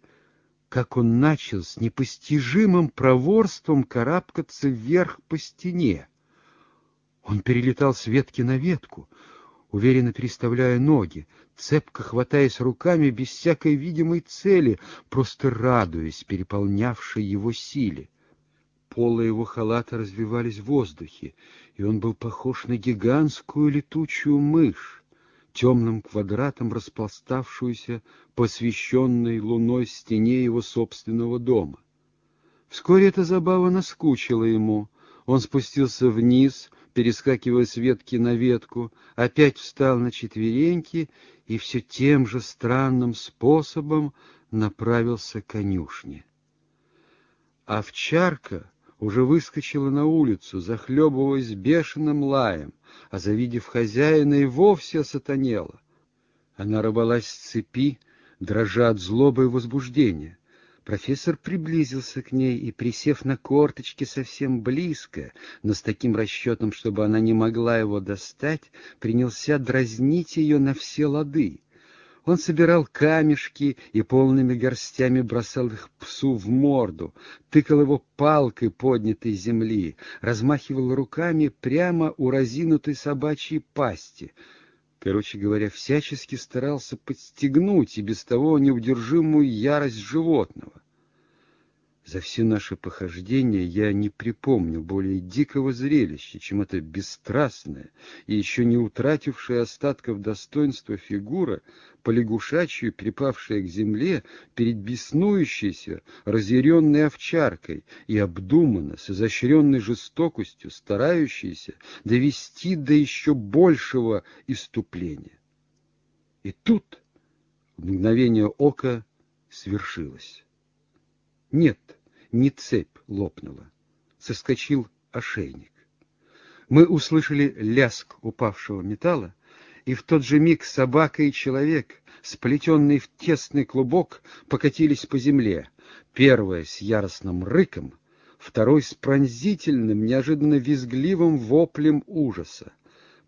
как он начал с непостижимым проворством карабкаться вверх по стене. Он перелетал с ветки на ветку, уверенно переставляя ноги, цепко хватаясь руками без всякой видимой цели, просто радуясь переполнявшей его силе. Полы его халата развивались в воздухе, и он был похож на гигантскую летучую мышь, темным квадратом распластавшуюся по освещенной луной стене его собственного дома. Вскоре эта забава наскучила ему. Он спустился вниз, перескакивая с ветки на ветку, опять встал на четвереньки и все тем же странным способом направился к конюшне. Овчарка уже выскочила на улицу, захлебываясь бешеным лаем, а, завидев хозяина, и вовсе сатанела. Она рвалась с цепи, дрожа от злобы и возбуждения. Профессор приблизился к ней и, присев на корточки совсем близко, но с таким расчетом, чтобы она не могла его достать, принялся дразнить ее на все лады. Он собирал камешки и полными горстями бросал их псу в морду, тыкал его палкой поднятой земли, размахивал руками прямо у разинутой собачьей пасти — короче говоря, всячески старался подстегнуть и без того неудержимую ярость животного. За все наши похождения я не припомню более дикого зрелища, чем эта бесстрастная и еще не утратившая остатков достоинства фигура, полягушачью припавшая к земле перед беснующейся, разъяренной овчаркой и обдуманно, с изощренной жестокостью, старающейся довести до еще большего иступления. И тут мгновение ока свершилось. Нет, не цепь лопнула. Соскочил ошейник. Мы услышали ляск упавшего металла, и в тот же миг собака и человек, сплетенные в тесный клубок, покатились по земле. Первая с яростным рыком, второй с пронзительным, неожиданно визгливым воплем ужаса.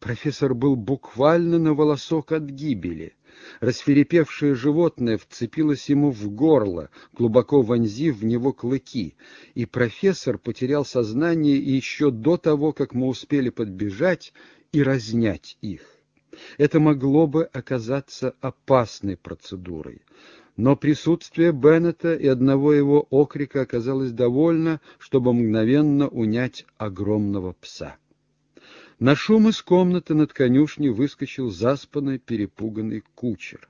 Профессор был буквально на волосок от гибели. Расферепевшее животное вцепилось ему в горло, глубоко вонзив в него клыки, и профессор потерял сознание еще до того, как мы успели подбежать и разнять их. Это могло бы оказаться опасной процедурой. Но присутствие Беннета и одного его окрика оказалось довольно, чтобы мгновенно унять огромного пса. На шум из комнаты над конюшней выскочил заспанный, перепуганный кучер.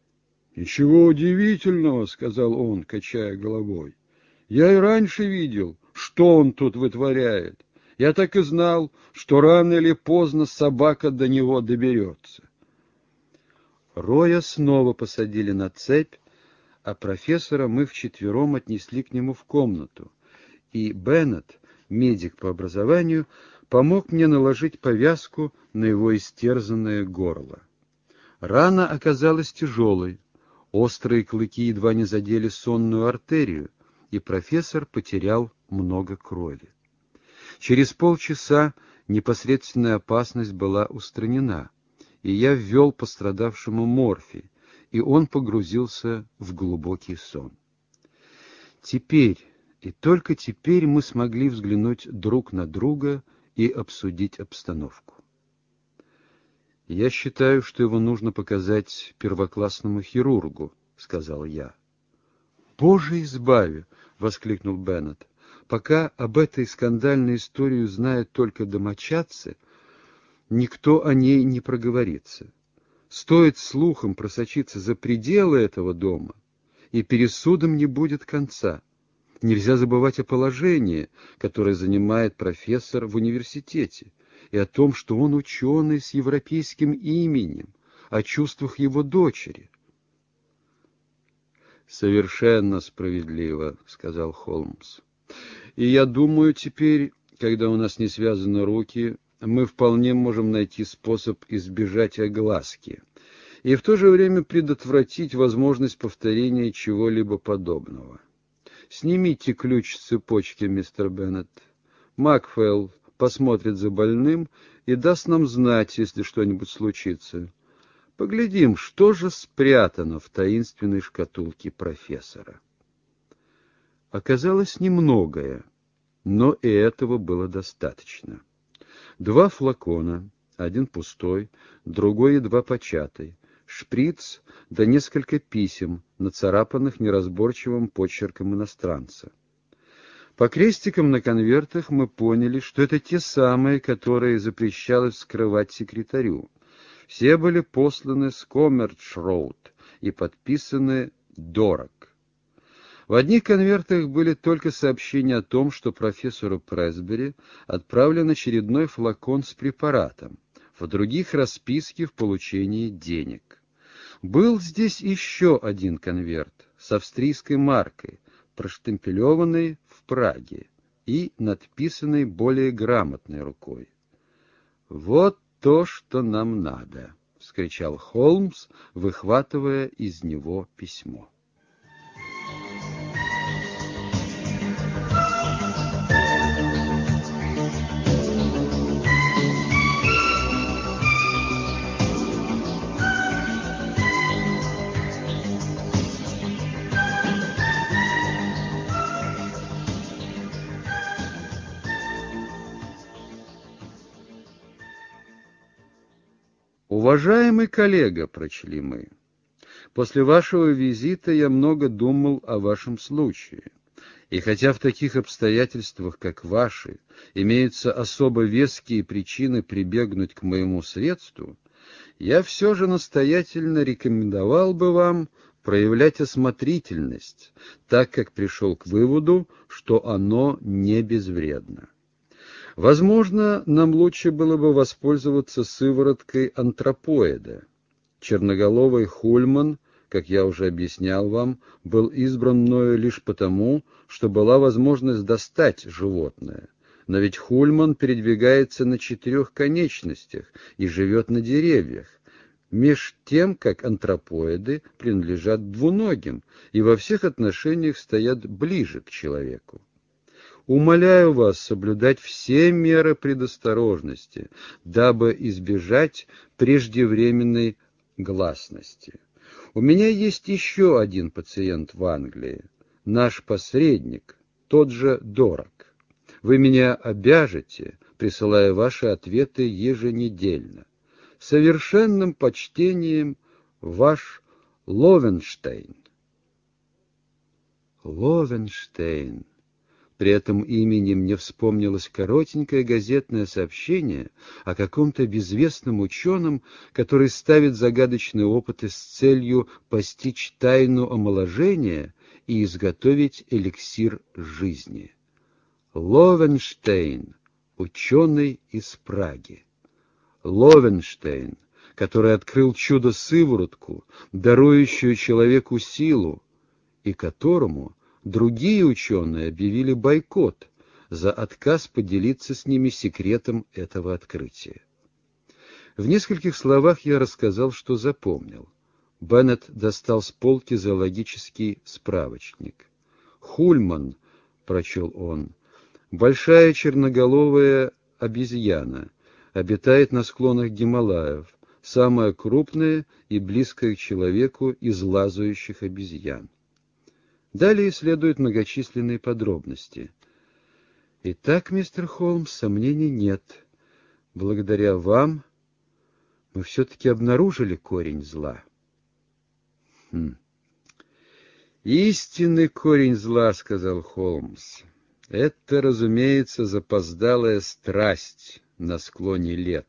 — Ничего удивительного, — сказал он, качая головой. — Я и раньше видел, что он тут вытворяет. Я так и знал, что рано или поздно собака до него доберется. Роя снова посадили на цепь, а профессора мы вчетвером отнесли к нему в комнату. И Беннет, медик по образованию, помог мне наложить повязку на его истерзанное горло. Рана оказалась тяжелой, острые клыки едва не задели сонную артерию, и профессор потерял много крови. Через полчаса непосредственная опасность была устранена, и я ввел пострадавшему морфий, и он погрузился в глубокий сон. Теперь, и только теперь мы смогли взглянуть друг на друга и обсудить обстановку. «Я считаю, что его нужно показать первоклассному хирургу», — сказал я. «Боже избави!» — воскликнул Беннет. «Пока об этой скандальной истории знают только домочадцы, никто о ней не проговорится. Стоит слухом просочиться за пределы этого дома, и пересудом не будет конца». Нельзя забывать о положении, которое занимает профессор в университете, и о том, что он ученый с европейским именем, о чувствах его дочери. «Совершенно справедливо», — сказал Холмс. «И я думаю, теперь, когда у нас не связаны руки, мы вполне можем найти способ избежать огласки. и в то же время предотвратить возможность повторения чего-либо подобного. Снимите ключ с цепочки, мистер Беннет. Макфелл посмотрит за больным и даст нам знать, если что-нибудь случится. Поглядим, что же спрятано в таинственной шкатулке профессора. Оказалось немногое, но и этого было достаточно. Два флакона, один пустой, другой едва початый, шприц да несколько писем, нацарапанных неразборчивым почерком иностранца. По крестикам на конвертах мы поняли, что это те самые, которые запрещалось скрывать секретарю. Все были посланы с Коммерчроуд и подписаны «Дорог». В одних конвертах были только сообщения о том, что профессору Пресбери отправлен очередной флакон с препаратом, в других расписки в получении денег. Был здесь еще один конверт с австрийской маркой, проштемпелеванный в Праге и надписанный более грамотной рукой. «Вот то, что нам надо!» — вскричал Холмс, выхватывая из него письмо. «Уважаемый коллега», — прочли мы, — «после вашего визита я много думал о вашем случае. И хотя в таких обстоятельствах, как ваши, имеются особо веские причины прибегнуть к моему средству, я все же настоятельно рекомендовал бы вам проявлять осмотрительность, так как пришел к выводу, что оно не безвредно. Возможно, нам лучше было бы воспользоваться сывороткой антропоида. Черноголовый Хульман, как я уже объяснял вам, был избран мною лишь потому, что была возможность достать животное. Но ведь Хульман передвигается на четырех конечностях и живет на деревьях, меж тем, как антропоиды принадлежат двуногим и во всех отношениях стоят ближе к человеку. Умоляю вас соблюдать все меры предосторожности, дабы избежать преждевременной гласности. У меня есть еще один пациент в Англии, наш посредник, тот же Дорог. Вы меня обяжете, присылая ваши ответы еженедельно. Совершенным почтением ваш Ловенштейн. Ловенштейн. При этом имени мне вспомнилось коротенькое газетное сообщение о каком-то безвестном ученом, который ставит загадочные опыты с целью постичь тайну омоложения и изготовить эликсир жизни. Ловенштейн, ученый из Праги. Ловенштейн, который открыл чудо-сыворотку, дарующую человеку силу, и которому другие ученые объявили бойкот за отказ поделиться с ними секретом этого открытия. В нескольких словах я рассказал, что запомнил. Беннет достал с полки зоологический справочник. «Хульман», — прочел он, — «большая черноголовая обезьяна, обитает на склонах Гималаев, самая крупная и близкая к человеку из лазающих обезьян. Далее следуют многочисленные подробности. Итак, мистер Холмс, сомнений нет. Благодаря вам мы все-таки обнаружили корень зла. Хм. «Истинный корень зла», — сказал Холмс, — «это, разумеется, запоздалая страсть на склоне лет,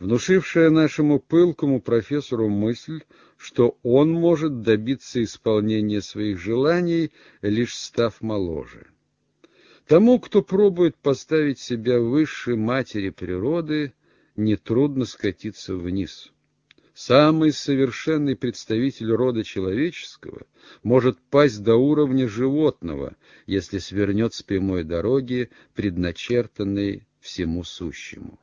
внушившая нашему пылкому профессору мысль, что он может добиться исполнения своих желаний, лишь став моложе. Тому, кто пробует поставить себя выше матери природы, нетрудно скатиться вниз. Самый совершенный представитель рода человеческого может пасть до уровня животного, если свернет с прямой дороги, предначертанной всему сущему.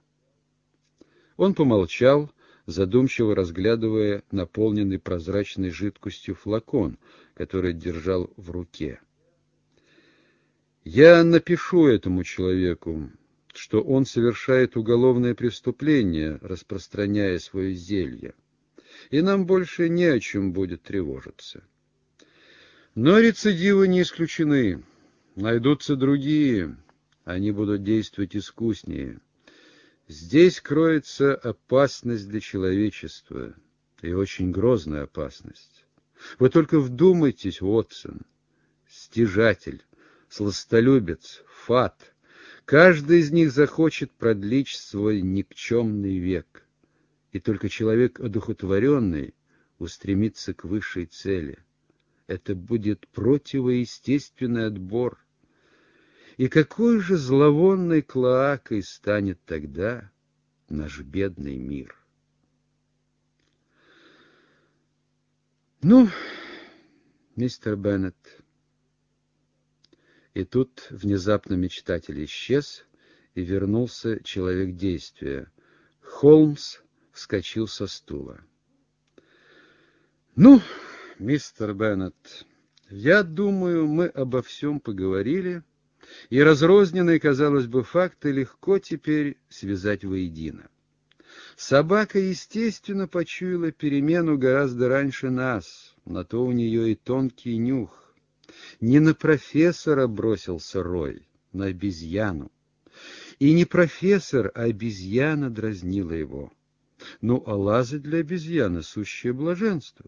Он помолчал, задумчиво разглядывая наполненный прозрачной жидкостью флакон, который держал в руке. «Я напишу этому человеку, что он совершает уголовное преступление, распространяя свое зелье, и нам больше не о чем будет тревожиться. Но рецидивы не исключены. Найдутся другие, они будут действовать искуснее. Здесь кроется опасность для человечества, и очень грозная опасность. Вы только вдумайтесь, Уотсон, стяжатель, сластолюбец, фат. Каждый из них захочет продлить свой никчемный век, и только человек одухотворенный устремится к высшей цели. Это будет противоестественный отбор — и какой же зловонной клоакой станет тогда наш бедный мир? Ну, мистер Беннет. И тут внезапно мечтатель исчез, и вернулся человек действия. Холмс вскочил со стула. Ну, мистер Беннет, я думаю, мы обо всем поговорили и разрозненные, казалось бы, факты легко теперь связать воедино. Собака, естественно, почуяла перемену гораздо раньше нас, на то у нее и тонкий нюх. Не на профессора бросился Рой, на обезьяну. И не профессор, а обезьяна дразнила его. Ну, а лазать для обезьяны — сущее блаженство.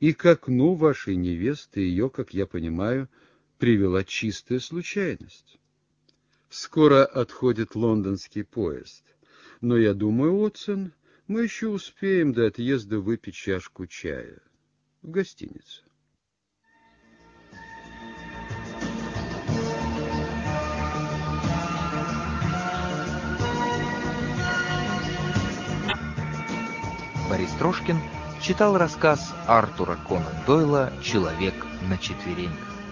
И к окну вашей невесты ее, как я понимаю, — привела чистая случайность. Скоро отходит лондонский поезд, но я думаю, Отсон, мы еще успеем до отъезда выпить чашку чая в гостинице. Борис Трошкин читал рассказ Артура Конан Дойла «Человек на четвереньках».